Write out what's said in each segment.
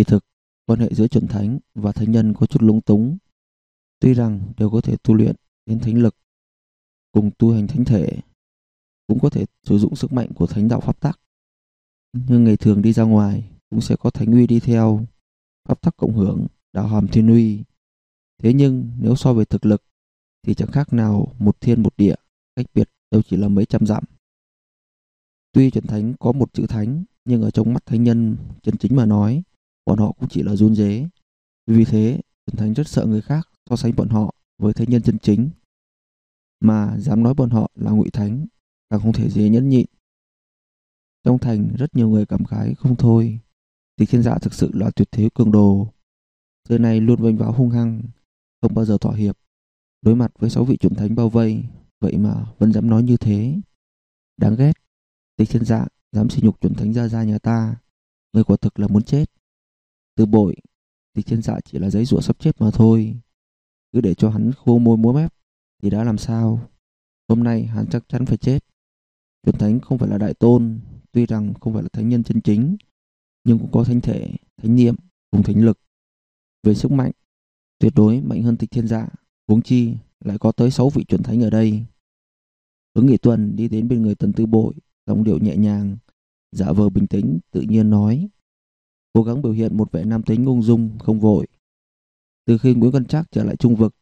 Kỳ thực, quan hệ giữa chuẩn thánh và thánh nhân có chút lúng túng. Tuy rằng đều có thể tu luyện đến thánh lực, cùng tu hành thánh thể, cũng có thể sử dụng sức mạnh của thánh đạo pháp tắc. Nhưng ngày thường đi ra ngoài cũng sẽ có thánh uy đi theo, pháp tắc cộng hưởng, đạo hàm thiên uy. Thế nhưng nếu so về thực lực thì chẳng khác nào một thiên một địa, cách biệt đâu chỉ là mấy trăm dặm. Tuy chuẩn thánh có một chữ thánh, nhưng ở trong mắt thánh nhân chân chính mà nói, bọn họ cũng chỉ là run dế. Vì thế, chuẩn thánh rất sợ người khác so sánh bọn họ với thánh nhân chân chính. Mà dám nói bọn họ là ngụy thánh, càng không thể dễ nhẫn nhịn. Trong thành rất nhiều người cảm khái không thôi. Thì thiên dạ thực sự là tuyệt thế cường đồ. Giờ này luôn vênh váo hung hăng, không bao giờ thỏa hiệp. Đối mặt với sáu vị chuẩn thánh bao vây, vậy mà vẫn dám nói như thế. Đáng ghét, tịch thiên dạ dám sỉ nhục chuẩn thánh gia gia nhà ta. Người quả thực là muốn chết. Từ bội, thì thiên dạ chỉ là giấy rủa sắp chết mà thôi. Cứ để cho hắn khô môi múa mép, thì đã làm sao? Hôm nay hắn chắc chắn phải chết. Chuẩn thánh không phải là đại tôn, tuy rằng không phải là thánh nhân chân chính, nhưng cũng có thánh thể, thánh niệm cùng thánh lực. Về sức mạnh, tuyệt đối mạnh hơn tịch thiên dạ, huống chi lại có tới 6 vị chuẩn thánh ở đây. Ứng Nghị Tuần đi đến bên người Tần Tư Bội, giọng điệu nhẹ nhàng, giả vờ bình tĩnh, tự nhiên nói. Cố gắng biểu hiện một vẻ nam tính ung dung, không vội. Từ khi Nguyễn Văn Trác trở lại trung vực,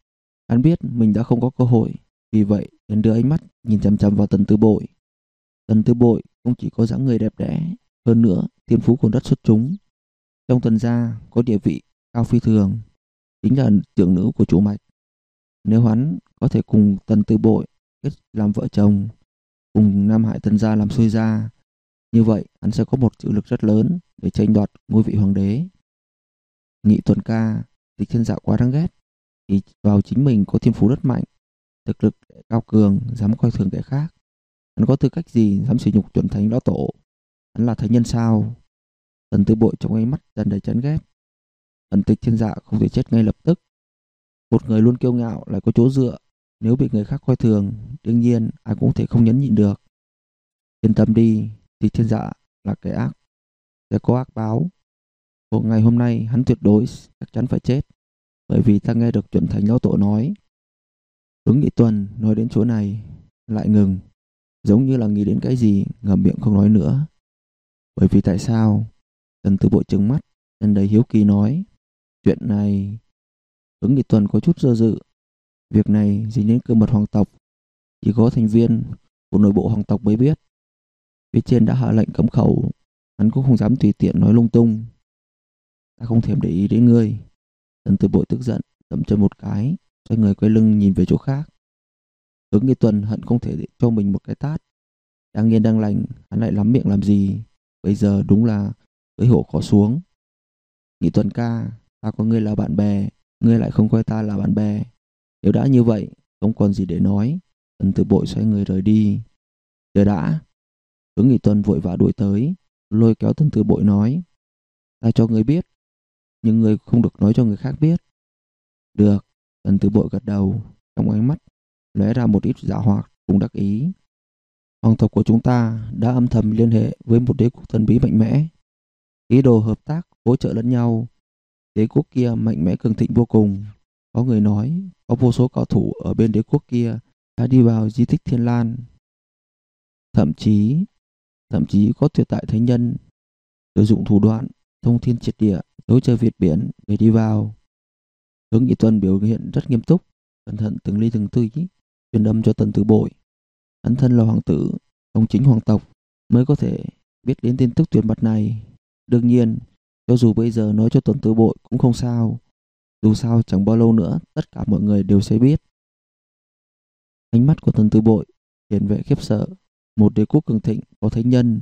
hắn biết mình đã không có cơ hội, vì vậy hắn đưa ánh mắt nhìn chằm chằm vào Tần Tư Bội. Tần Tư Bội không chỉ có dáng người đẹp đẽ, hơn nữa thiên phú còn rất xuất chúng. Trong tần gia có địa vị cao phi thường, chính là trưởng nữ của chủ mạch. Nếu hắn có thể cùng Tần Tư Bội kết làm vợ chồng, cùng Nam Hải Tần gia làm xuôi gia, như vậy hắn sẽ có một chịu lực rất lớn để tranh đoạt ngôi vị hoàng đế. Nghị tuần ca, tịch thiên Dạo quá đáng ghét, thì vào chính mình có thiên phú rất mạnh, thực lực cao cường, dám coi thường kẻ khác. Hắn có tư cách gì dám sử nhục chuẩn thánh lão tổ? Hắn là thánh nhân sao? Tần tư bội trong ánh mắt dần đầy chán ghét. Ẩn tịch thiên dạ không thể chết ngay lập tức. Một người luôn kiêu ngạo lại có chỗ dựa. Nếu bị người khác coi thường, đương nhiên ai cũng thể không nhẫn nhịn được. Yên tâm đi, tịch thiên dạ là kẻ ác. Sẽ có ác báo. Một ngày hôm nay hắn tuyệt đối chắc chắn phải chết. Bởi vì ta nghe được chuẩn thánh lão tổ nói. Ứng nghị tuần nói đến chỗ này, lại ngừng giống như là nghĩ đến cái gì ngậm miệng không nói nữa. Bởi vì tại sao? Tần tư bộ trừng mắt, nhân đầy hiếu kỳ nói. Chuyện này... Ứng nghị tuần có chút do dự. Việc này dính đến cơ mật hoàng tộc. Chỉ có thành viên của nội bộ hoàng tộc mới biết. Phía trên đã hạ lệnh cấm khẩu. Hắn cũng không dám tùy tiện nói lung tung. Ta không thèm để ý đến ngươi. Tần từ bội tức giận, dậm chân một cái, xoay người quay lưng nhìn về chỗ khác. Hướng Nghi Tuần hận không thể cho mình một cái tát. Đang yên đang lành, hắn lại lắm miệng làm gì? Bây giờ đúng là với hổ khó xuống. Nghị Tuần ca, ta có ngươi là bạn bè, ngươi lại không coi ta là bạn bè. Nếu đã như vậy, không còn gì để nói. Tần Tử Bội xoay người rời đi. Chờ đã. Hướng Nghị Tuần vội vã đuổi tới, lôi kéo Tần Tử Bội nói. Ta cho người biết, nhưng người không được nói cho người khác biết. Được, Tần Tử Bội gật đầu, trong ánh mắt lóe ra một ít giả hoạt cùng đắc ý. Hoàng tộc của chúng ta đã âm thầm liên hệ với một đế quốc thần bí mạnh mẽ. Ý đồ hợp tác, hỗ trợ lẫn nhau. Đế quốc kia mạnh mẽ cường thịnh vô cùng. Có người nói, có vô số cao thủ ở bên đế quốc kia đã đi vào di tích Thiên Lan. Thậm chí, thậm chí có tuyệt tại thánh nhân sử dụng thủ đoạn thông thiên triệt địa đối chơi Việt biển để đi vào. Hướng Nghị Tuân biểu hiện rất nghiêm túc, cẩn thận từng ly từng tí truyền âm cho tần tử bội. Hắn thân là hoàng tử ông chính hoàng tộc mới có thể biết đến tin tức tuyệt mật này. Đương nhiên cho dù bây giờ nói cho tần tử bội cũng không sao. Dù sao chẳng bao lâu nữa tất cả mọi người đều sẽ biết. Ánh mắt của tần tử bội hiện vẻ khiếp sợ một đế quốc cường thịnh có thánh nhân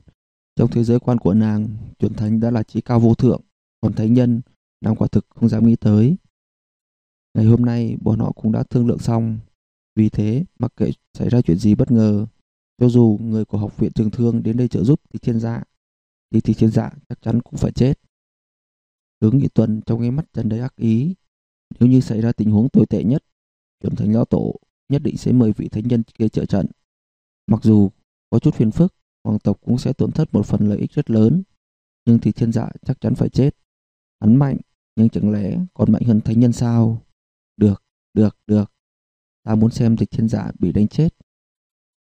trong thế giới quan của nàng chuẩn thánh đã là trí cao vô thượng còn thánh nhân nàng quả thực không dám nghĩ tới ngày hôm nay bọn họ cũng đã thương lượng xong vì thế, mặc kệ xảy ra chuyện gì bất ngờ, cho dù người của học viện trường thương đến đây trợ giúp thì thiên dạ, thì thì thiên dạ chắc chắn cũng phải chết. Tướng Nghị Tuần trong ánh mắt trần đầy ác ý. Nếu như xảy ra tình huống tồi tệ nhất, chuẩn thánh lão tổ nhất định sẽ mời vị thánh nhân kia trợ trận. Mặc dù có chút phiền phức, hoàng tộc cũng sẽ tổn thất một phần lợi ích rất lớn, nhưng thì thiên dạ chắc chắn phải chết. Hắn mạnh, nhưng chẳng lẽ còn mạnh hơn thánh nhân sao? Được, được, được. Ta muốn xem dịch thiên giả bị đánh chết.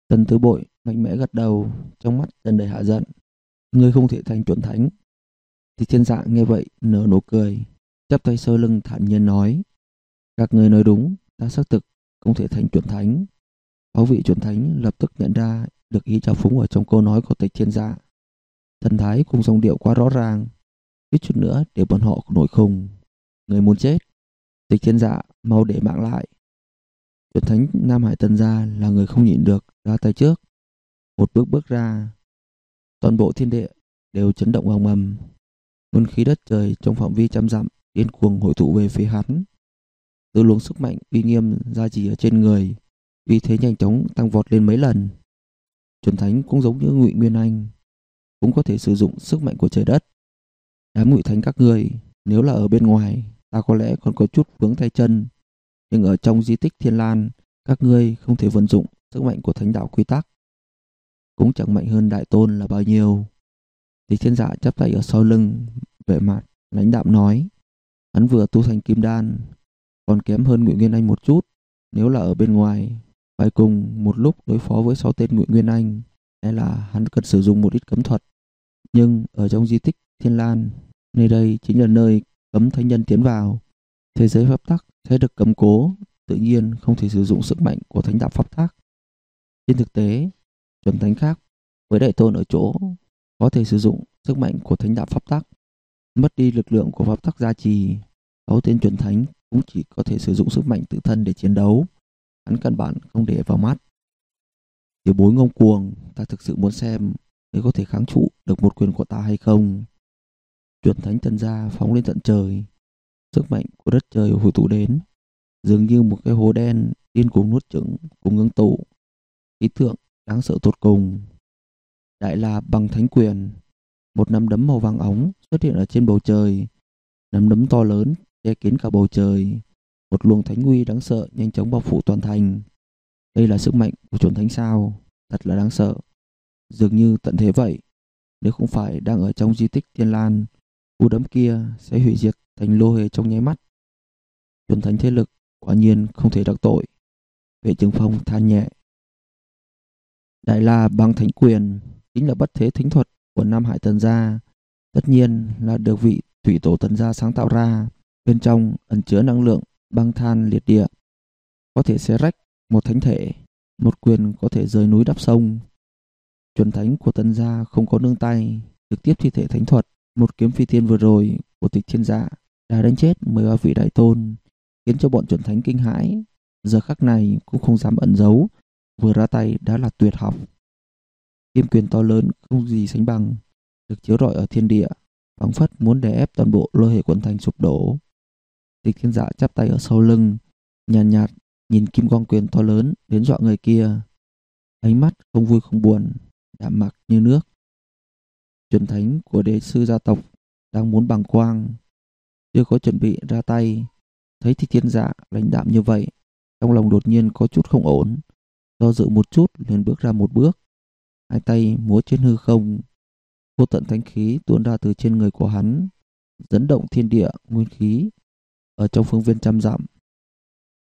Tần tứ bội mạnh mẽ gật đầu, trong mắt dần đầy hạ giận. Ngươi không thể thành chuẩn thánh. thì thiên dạ nghe vậy nở nụ cười, chắp tay sơ lưng thản nhiên nói. Các người nói đúng, ta xác thực không thể thành chuẩn thánh. Sáu vị chuẩn thánh lập tức nhận ra được ý trào phúng ở trong câu nói của tịch thiên dạ. Thần thái cùng dòng điệu quá rõ ràng, ít chút nữa để bọn họ nổi khùng. Người muốn chết, tịch thiên dạ mau để mạng lại. Chuẩn thánh Nam Hải tân Gia là người không nhịn được ra tay trước. Một bước bước ra, toàn bộ thiên địa đều chấn động ầm ầm. Nguyên khí đất trời trong phạm vi trăm dặm điên cuồng hội tụ về phía hắn. Từ luồng sức mạnh uy nghiêm ra chỉ ở trên người, vì thế nhanh chóng tăng vọt lên mấy lần. Chuẩn thánh cũng giống như Ngụy Nguyên Anh, cũng có thể sử dụng sức mạnh của trời đất. Đám Ngụy Thánh các ngươi, nếu là ở bên ngoài, ta có lẽ còn có chút vướng tay chân, nhưng ở trong di tích Thiên Lan, các ngươi không thể vận dụng sức mạnh của thánh đạo quy tắc. Cũng chẳng mạnh hơn đại tôn là bao nhiêu. Thì thiên dạ chắp tay ở sau lưng, vẻ mặt, lãnh đạm nói. Hắn vừa tu thành kim đan, còn kém hơn Ngụy Nguyên Anh một chút. Nếu là ở bên ngoài, phải cùng một lúc đối phó với sáu tên Ngụy Nguyên Anh, hay là hắn cần sử dụng một ít cấm thuật. Nhưng ở trong di tích Thiên Lan, nơi đây chính là nơi cấm thánh nhân tiến vào. Thế giới pháp tắc sẽ được cấm cố, tự nhiên không thể sử dụng sức mạnh của thánh đạo pháp tắc. Trên thực tế, chuẩn thánh khác với đại tôn ở chỗ có thể sử dụng sức mạnh của thánh đạo pháp tắc, mất đi lực lượng của pháp tắc gia trì. Sáu tên chuẩn thánh cũng chỉ có thể sử dụng sức mạnh tự thân để chiến đấu. Hắn căn bản không để vào mắt. Tiểu bối ngông cuồng, ta thực sự muốn xem nếu có thể kháng trụ được một quyền của ta hay không. Chuẩn thánh thần gia phóng lên tận trời. Sức mạnh của đất trời hồi tụ đến, dường như một cái hố đen điên cuồng nuốt chửng cùng ngưng tụ. Ý tượng đáng sợ tột cùng. Đại là bằng thánh quyền, một nắm đấm màu vàng óng xuất hiện ở trên bầu trời. Nắm đấm to lớn che kín cả bầu trời. Một luồng thánh uy đáng sợ nhanh chóng bao phủ toàn thành. Đây là sức mạnh của chuẩn thánh sao, thật là đáng sợ. Dường như tận thế vậy, nếu không phải đang ở trong di tích Thiên Lan, cú đấm kia sẽ hủy diệt thành lô hề trong nháy mắt. Chuẩn thánh thế lực quả nhiên không thể đắc tội. Vệ trường phong than nhẹ. Đại La bằng thánh quyền chính là bất thế thính thuật của Nam Hải Tần Gia. Tất nhiên là được vị thủy tổ Tần Gia sáng tạo ra. Bên trong ẩn chứa năng lượng băng than liệt địa. Có thể xé rách một thánh thể, một quyền có thể rời núi đắp sông. Chuẩn thánh của Tần Gia không có nương tay, trực tiếp thi thể thánh thuật. Một kiếm phi thiên vừa rồi của tịch thiên dạ đã đánh chết 13 vị đại tôn, khiến cho bọn chuẩn thánh kinh hãi. Giờ khắc này cũng không dám ẩn giấu, vừa ra tay đã là tuyệt học. Kim quyền to lớn không gì sánh bằng, được chiếu rọi ở thiên địa, phóng phất muốn đè ép toàn bộ lôi hệ quần thành sụp đổ. Tịch thiên dạ chắp tay ở sau lưng, nhàn nhạt, nhạt nhìn kim quang quyền to lớn đến dọa người kia. Ánh mắt không vui không buồn, đạm mặc như nước. truyền thánh của đế sư gia tộc đang muốn bằng quang, chưa có chuẩn bị ra tay, thấy thì thiên dạ lãnh đạm như vậy, trong lòng đột nhiên có chút không ổn, do dự một chút liền bước ra một bước, hai tay múa trên hư không, vô tận thánh khí tuôn ra từ trên người của hắn, dẫn động thiên địa nguyên khí ở trong phương viên trăm dặm.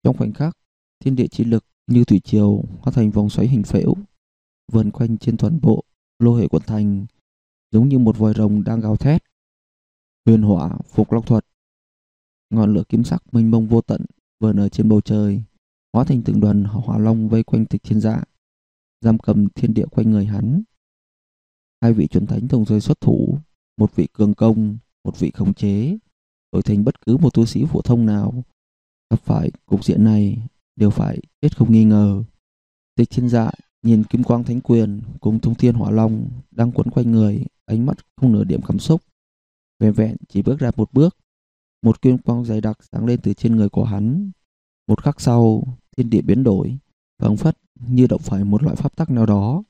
Trong khoảnh khắc, thiên địa chi lực như thủy triều hóa thành vòng xoáy hình phễu, vần quanh trên toàn bộ lô hệ quận thành, giống như một vòi rồng đang gào thét. Huyền hỏa phục long thuật, ngọn lửa kiếm sắc mênh mông vô tận vờn ở trên bầu trời, hóa thành từng đoàn hỏa long vây quanh tịch thiên dạ, giam cầm thiên địa quanh người hắn. Hai vị chuẩn thánh đồng rơi xuất thủ, một vị cường công, một vị khống chế, đổi thành bất cứ một tu sĩ phổ thông nào gặp phải cục diện này đều phải chết không nghi ngờ. Tịch thiên dạ nhìn kim quang thánh quyền cùng thông thiên hỏa long đang quấn quanh người, ánh mắt không nửa điểm cảm xúc. Vẹn vẹn chỉ bước ra một bước, một kim quang dày đặc sáng lên từ trên người của hắn. Một khắc sau, thiên địa biến đổi, phảng phất như động phải một loại pháp tắc nào đó.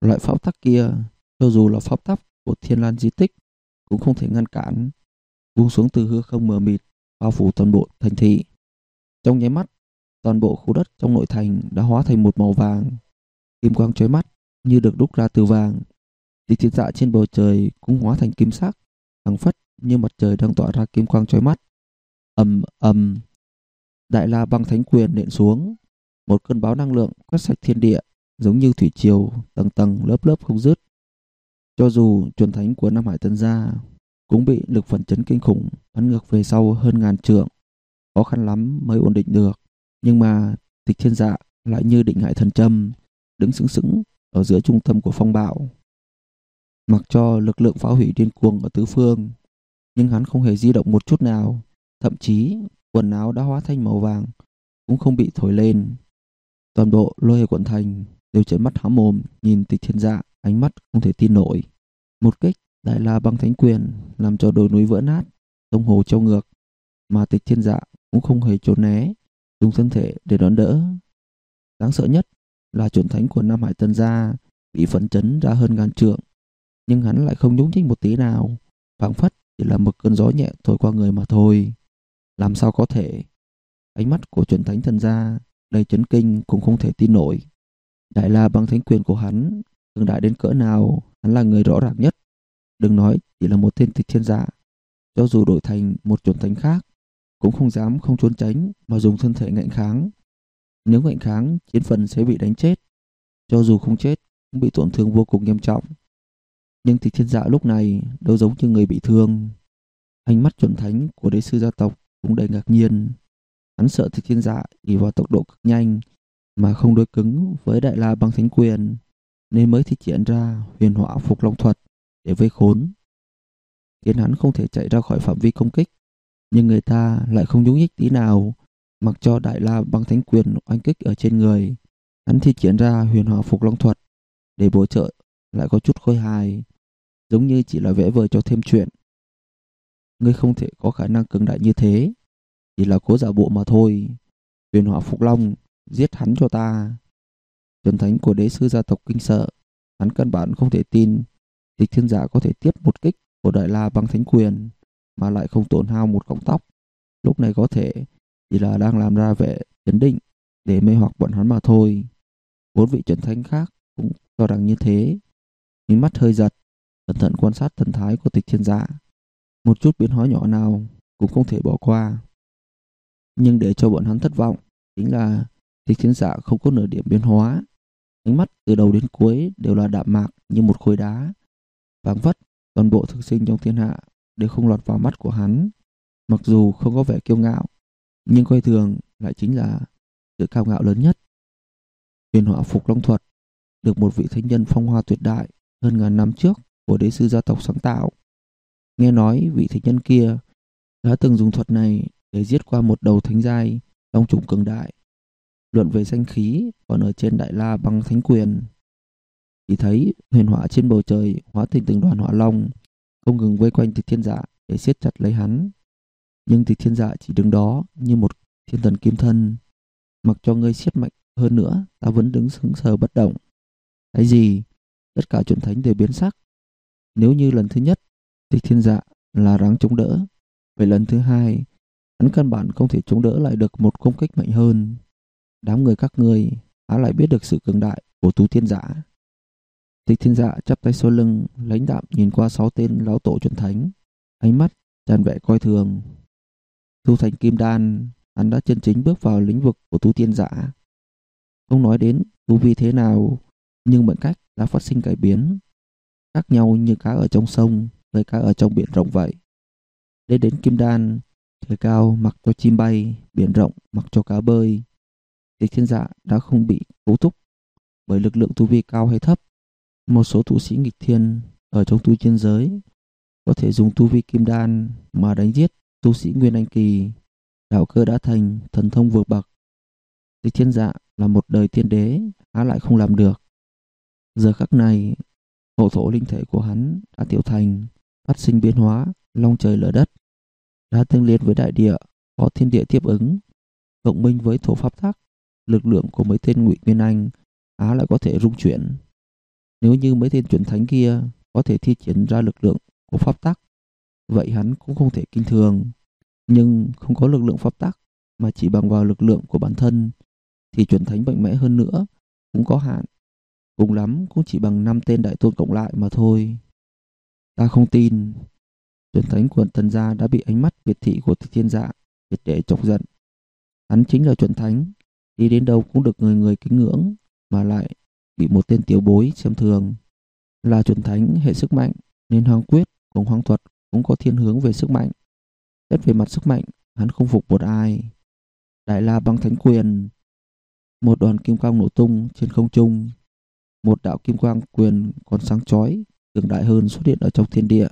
Loại pháp tắc kia, cho dù là pháp tắc của thiên lan di tích, cũng không thể ngăn cản. Buông xuống từ hư không mờ mịt, bao phủ toàn bộ thành thị. Trong nháy mắt, toàn bộ khu đất trong nội thành đã hóa thành một màu vàng. Kim quang chói mắt như được đúc ra từ vàng. Thì thiên dạ trên bầu trời cũng hóa thành kim sắc, thẳng phất như mặt trời đang tỏa ra kim quang chói mắt. ầm ầm, đại la băng thánh quyền nện xuống, một cơn bão năng lượng quét sạch thiên địa, giống như thủy triều, tầng tầng lớp lớp không dứt. Cho dù chuẩn thánh của Nam Hải Tân gia cũng bị lực phản chấn kinh khủng bắn ngược về sau hơn ngàn trượng, khó khăn lắm mới ổn định được. Nhưng mà tịch thiên dạ lại như định hại thần châm, đứng sững sững ở giữa trung tâm của phong bạo. Mặc cho lực lượng phá hủy điên cuồng ở tứ phương, nhưng hắn không hề di động một chút nào, thậm chí quần áo đã hóa thành màu vàng cũng không bị thổi lên. Toàn bộ lôi hệ quận thành đều trợn mắt há mồm nhìn tịch thiên dạ, ánh mắt không thể tin nổi. Một kích đại la băng thánh quyền làm cho đồi núi vỡ nát, sông hồ treo ngược, mà tịch thiên dạ cũng không hề trốn né, dùng thân thể để đón đỡ. Đáng sợ nhất là chuẩn thánh của Nam Hải Tân gia bị phấn chấn ra hơn ngàn trượng, nhưng hắn lại không nhúc nhích một tí nào, phảng phất chỉ là một cơn gió nhẹ thổi qua người mà thôi. Làm sao có thể? Ánh mắt của chuẩn thánh thần gia đầy chấn kinh cũng không thể tin nổi. Đại la băng thánh quyền của hắn cường đại đến cỡ nào, hắn là người rõ ràng nhất. Đừng nói chỉ là một tên tịch thiên giả, cho dù đổi thành một chuẩn thánh khác, cũng không dám không trốn tránh mà dùng thân thể ngạnh kháng. Nếu ngạnh kháng, chiến phần sẽ bị đánh chết. Cho dù không chết, cũng bị tổn thương vô cùng nghiêm trọng. Nhưng tịch thiên dạ lúc này đâu giống như người bị thương. Ánh mắt chuẩn thánh của đế sư gia tộc cũng đầy ngạc nhiên. Hắn sợ tịch thiên dạ chỉ vào tốc độ cực nhanh mà không đối cứng với đại la băng thánh quyền nên mới thi triển ra huyền hỏa phục long thuật để vây khốn. Khiến hắn không thể chạy ra khỏi phạm vi công kích. Nhưng người ta lại không nhúc nhích tí nào. Mặc cho đại la băng thánh quyền oanh kích ở trên người hắn thi triển ra huyền hỏa phục long thuật để bổ trợ lại có chút khôi hài giống như chỉ là vẽ vời cho thêm chuyện. Ngươi không thể có khả năng cường đại như thế chỉ là cố giả bộ mà thôi. Huyền hỏa phục long giết hắn cho ta. Trần thánh của đế sư gia tộc kinh sợ, hắn căn bản không thể tin địch thiên giả có thể tiếp một kích của đại la bằng thánh quyền mà lại không tổn hao một cọng tóc. Lúc này có thể chỉ là đang làm ra vẻ chấn định để mê hoặc bọn hắn mà thôi. Bốn vị trần thánh khác cũng cho rằng như thế. nhưng mắt hơi giật, cẩn thận quan sát thần thái của tịch thiên giả. Một chút biến hóa nhỏ nào cũng không thể bỏ qua. Nhưng để cho bọn hắn thất vọng chính là tịch thiên giả không có nửa điểm biến hóa Ánh mắt từ đầu đến cuối đều là đạm mạc như một khối đá. Vàng vất, toàn bộ thực sinh trong thiên hạ đều không lọt vào mắt của hắn. Mặc dù không có vẻ kiêu ngạo, nhưng coi thường lại chính là sự cao ngạo lớn nhất. Huyền họa Phục Long Thuật được một vị thánh nhân phong hoa tuyệt đại hơn ngàn năm trước của đế sư gia tộc sáng tạo. Nghe nói vị thánh nhân kia đã từng dùng thuật này để giết qua một đầu thánh giai long trùng cường đại luận về danh khí còn ở trên đại la băng thánh quyền chỉ thấy huyền hỏa trên bầu trời hóa thành từng đoàn hỏa long, không ngừng vây quanh tịch thiên dạ để siết chặt lấy hắn. Nhưng tịch thiên dạ chỉ đứng đó như một thiên thần kim thân. Mặc cho ngươi siết mạnh hơn nữa, ta vẫn đứng sững sờ bất động. Cái gì? Tất cả chuẩn thánh đều biến sắc. Nếu như lần thứ nhất tịch thiên dạ là ráng chống đỡ, vậy lần thứ hai, hắn căn bản không thể chống đỡ lại được một công kích mạnh hơn. Đám người các ngươi há lại biết được sự cường đại của tú thiên giả tịch thiên dạ chắp tay sau lưng, lãnh đạm nhìn qua sáu tên lão tổ chuẩn thánh. Ánh mắt tràn vẻ coi thường. Tu thành kim đan, hắn đã chân chính bước vào lĩnh vực của Tu thiên giả không nói đến tu vi thế nào, nhưng mệnh cách đã phát sinh cải biến. Khác nhau như cá ở trong sông với cá ở trong biển rộng vậy. Đến đến kim đan, trời cao mặc cho chim bay, biển rộng mặc cho cá bơi. Tịch thiên dạ đã không bị cấu thúc bởi lực lượng tu vi cao hay thấp. Một số tu sĩ nghịch thiên ở trong tu chân giới có thể dùng tu vi kim đan mà đánh giết tu sĩ nguyên anh kỳ. Đạo cơ đã thành thần thông vượt bậc. Tịch thiên dạ là một đời tiên đế há lại không làm được. Giờ khắc này, hộ thổ linh thể của hắn đã tiểu thành, phát sinh biến hóa, long trời lở đất, đã tương liên với đại địa, có thiên địa tiếp ứng, cộng minh với thổ pháp tắc, lực lượng của mấy tên ngụy Nguyên Anh á lại có thể rung chuyển. Nếu như mấy tên chuyển thánh kia có thể thi triển ra lực lượng của pháp tắc, vậy hắn cũng không thể kinh thường. Nhưng không có lực lượng pháp tắc mà chỉ bằng vào lực lượng của bản thân thì chuyển thánh mạnh mẽ hơn nữa cũng có hạn. Cùng lắm cũng chỉ bằng năm tên đại tôn cộng lại mà thôi. Ta không tin. Chuẩn thánh của Tần Gia đã bị ánh mắt việt thị của Thiên Dạ triệt để chọc giận. Hắn chính là chuẩn thánh, đi đến đâu cũng được người người kính ngưỡng, mà lại bị một tên tiểu bối xem thường. Là chuẩn thánh hệ sức mạnh, nên Hoàng Quyết cùng Hoàng Thuật cũng có thiên hướng về sức mạnh. Xét về mặt sức mạnh, hắn không phục một ai. Đại La băng thánh quyền, một đoàn kim quang nổ tung trên không trung. Một đạo kim quang quyền còn sáng chói, cường đại hơn xuất hiện ở trong thiên địa.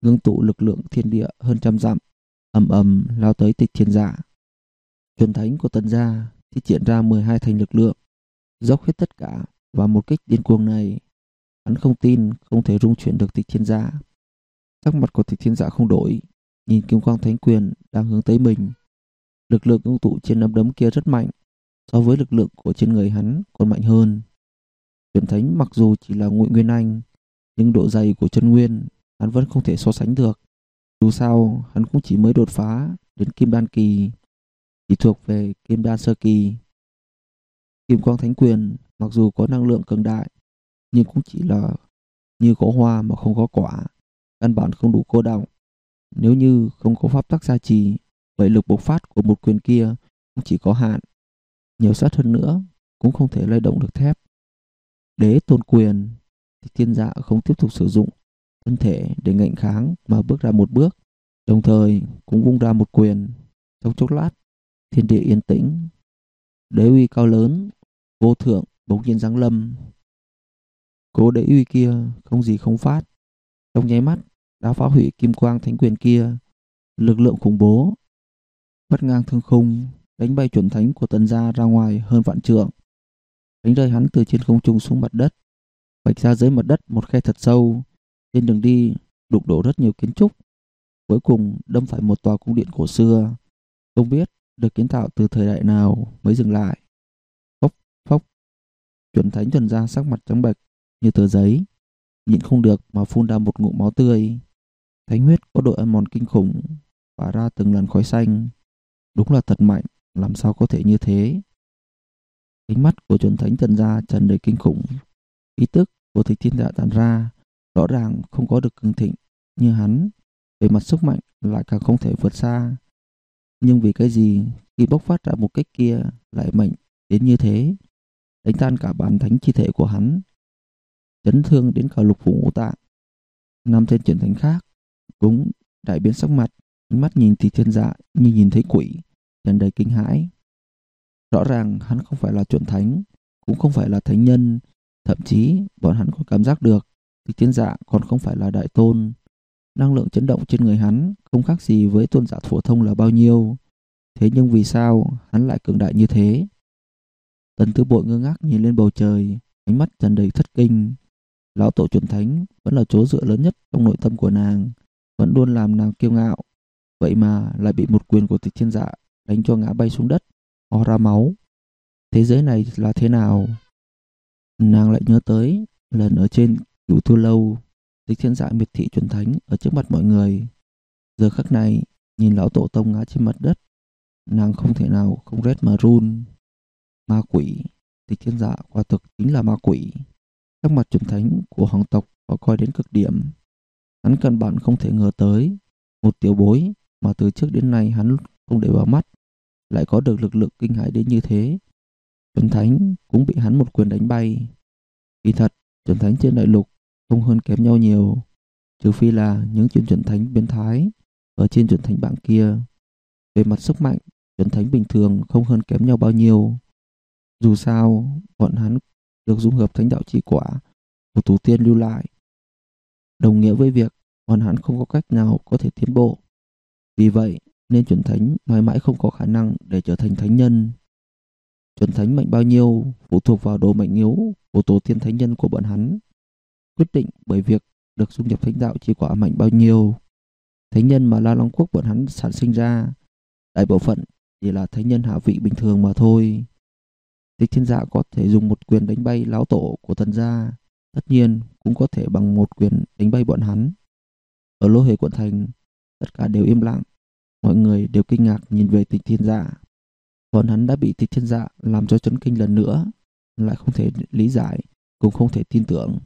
Ngưng tụ lực lượng thiên địa hơn trăm dặm, ầm ầm lao tới tịch thiên dạ. giả. Truyền thánh của tần gia thì triển ra 12 thành lực lượng, dốc hết tất cả và một kích điên cuồng này. Hắn không tin không thể rung chuyển được tịch thiên giả. Sắc mặt của tịch thiên giả không đổi, nhìn kim quang thánh quyền đang hướng tới mình. Lực lượng ngưng tụ trên nắm đấm kia rất mạnh, so với lực lượng của trên người hắn còn mạnh hơn. chuyển thánh mặc dù chỉ là ngụy nguyên anh, nhưng độ dày của chân nguyên hắn vẫn không thể so sánh được. Dù sao, hắn cũng chỉ mới đột phá đến kim đan kỳ, chỉ thuộc về kim đan sơ kỳ. Kim quang thánh quyền mặc dù có năng lượng cường đại, nhưng cũng chỉ là như có hoa mà không có quả, căn bản không đủ cô động. Nếu như không có pháp tắc gia trì, vậy lực bộc phát của một quyền kia cũng chỉ có hạn. Nhiều sát hơn nữa cũng không thể lay động được thép. Đế tôn quyền thì thiên dạ không tiếp tục sử dụng thân thể để ngạnh kháng mà bước ra một bước, đồng thời cũng vung ra một quyền. Trong chốc lát, thiên địa yên tĩnh, đế uy cao lớn, vô thượng bỗng nhiên giáng lâm. Cố đế uy kia không gì không phát, trong nháy mắt đã phá hủy kim quang thánh quyền kia, lực lượng khủng bố, bất ngang thương khung, đánh bay chuẩn thánh của tần gia ra ngoài hơn vạn trượng, đánh rơi hắn từ trên không trung xuống mặt đất, vạch ra dưới mặt đất một khe thật sâu, trên đường đi đục đổ rất nhiều kiến trúc, cuối cùng đâm phải một tòa cung điện cổ xưa, không biết được kiến tạo từ thời đại nào mới dừng lại. Chuẩn thánh tuần ra sắc mặt trắng bệch như tờ giấy, nhịn không được mà phun ra một ngụm máu tươi. Thánh huyết có độ ăn mòn kinh khủng, và ra từng làn khói xanh. Đúng là thật mạnh, làm sao có thể như thế? Ánh mắt của chuẩn thánh trần gia tràn đầy kinh khủng. Ý tức của thịch thiên dạ tàn ra, rõ ràng không có được cường thịnh như hắn. Về mặt sức mạnh lại càng không thể vượt xa. Nhưng vì cái gì khi bốc phát ra một cách kia lại mạnh đến như thế? Đánh tan cả bản thánh chi thể của hắn. Chấn thương đến cả lục phủ ngũ tạng. Năm tên chuyển thánh khác cũng đại biến sắc mặt, ánh mắt nhìn thì thiên dạ như nhìn thấy quỷ, tràn đầy kinh hãi. Rõ ràng hắn không phải là chuẩn thánh, cũng không phải là thánh nhân, thậm chí bọn hắn còn cảm giác được thì thiên dạ còn không phải là đại tôn. Năng lượng chấn động trên người hắn không khác gì với tôn giả phổ thông là bao nhiêu. Thế nhưng vì sao hắn lại cường đại như thế? Tần tư bội ngơ ngác nhìn lên bầu trời, ánh mắt tràn đầy thất kinh. Lão tổ chuẩn thánh vẫn là chỗ dựa lớn nhất trong nội tâm của nàng, vẫn luôn làm nàng kiêu ngạo. Vậy mà lại bị một quyền của tịch thiên dạ đánh cho ngã bay xuống đất, ho ra máu. Thế giới này là thế nào? Nàng lại nhớ tới lần ở trên cửu thu lâu, tịch thiên dạ miệt thị chuẩn thánh ở trước mặt mọi người. Giờ khắc này, nhìn lão tổ tông ngã trên mặt đất, nàng không thể nào không rét mà run. Ma quỷ, thì thiên giả quả thực chính là ma quỷ. Các mặt chuẩn thánh của hoàng tộc họ coi đến cực điểm. Hắn căn bản không thể ngờ tới một tiểu bối mà từ trước đến nay hắn không để vào mắt lại có được lực lượng kinh hãi đến như thế. Chuẩn thánh cũng bị hắn một quyền đánh bay. kỳ thật, chuẩn thánh trên đại lục không hơn kém nhau nhiều, trừ phi là những chuyện chuẩn thánh biến thái ở trên chuẩn thánh bảng kia. Về mặt sức mạnh, chuẩn thánh bình thường không hơn kém nhau bao nhiêu. Dù sao, bọn hắn được dung hợp thánh đạo chi quả của tổ tiên lưu lại. Đồng nghĩa với việc bọn hắn không có cách nào có thể tiến bộ. Vì vậy, nên chuẩn thánh mãi mãi không có khả năng để trở thành thánh nhân. Chuẩn thánh mạnh bao nhiêu phụ thuộc vào độ mạnh yếu của tổ tiên thánh nhân của bọn hắn, quyết định bởi việc được dung nhập thánh đạo chi quả mạnh bao nhiêu. Thánh nhân mà La Long Quốc bọn hắn sản sinh ra, đại bộ phận chỉ là thánh nhân hạ vị bình thường mà thôi. Tịch thiên dạ có thể dùng một quyền đánh bay lão tổ của thần gia, tất nhiên cũng có thể bằng một quyền đánh bay bọn hắn. Ở lô hề quận thành, tất cả đều im lặng, mọi người đều kinh ngạc nhìn về tịch thiên dạ. Bọn hắn đã bị tịch thiên dạ làm cho chấn kinh lần nữa, lại không thể lý giải, cũng không thể tin tưởng.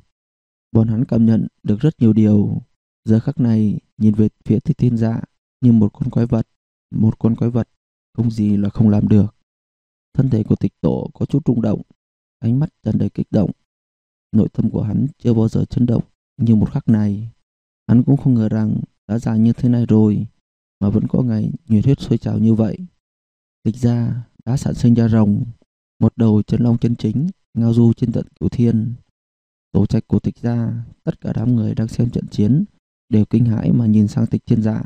Bọn hắn cảm nhận được rất nhiều điều, Giờ khắc này nhìn về phía tịch thiên dạ như một con quái vật, một con quái vật, không gì là không làm được. Thân thể của tịch tổ có chút rung động, ánh mắt tràn đầy kích động. Nội tâm của hắn chưa bao giờ chấn động như một khắc này. Hắn cũng không ngờ rằng đã già như thế này rồi mà vẫn có ngày nhiệt huyết sôi trào như vậy. Tịch ra đã sản sinh ra rồng, một đầu chân long chân chính, ngao du trên tận cửu thiên. Tổ trạch của tịch ra, tất cả đám người đang xem trận chiến đều kinh hãi mà nhìn sang tịch thiên dạ.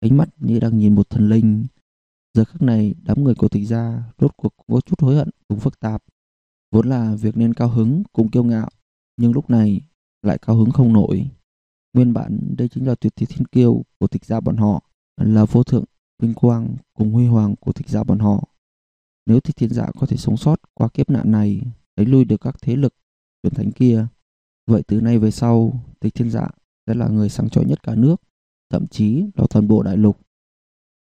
Ánh mắt như đang nhìn một thần linh. Giờ khắc này, đám người của tịch gia rốt cuộc có chút hối hận cũng phức tạp. Vốn là việc nên cao hứng cũng kiêu ngạo, nhưng lúc này lại cao hứng không nổi. Nguyên bản đây chính là tuyệt thế thiên kiêu của tịch gia bọn họ, là vô thượng, vinh quang cùng huy hoàng của tịch gia bọn họ. Nếu tịch thiên giả có thể sống sót qua kiếp nạn này, đánh lui được các thế lực truyền thánh kia, vậy từ nay về sau, tịch thiên giả sẽ là người sáng chói nhất cả nước, thậm chí là toàn bộ đại lục.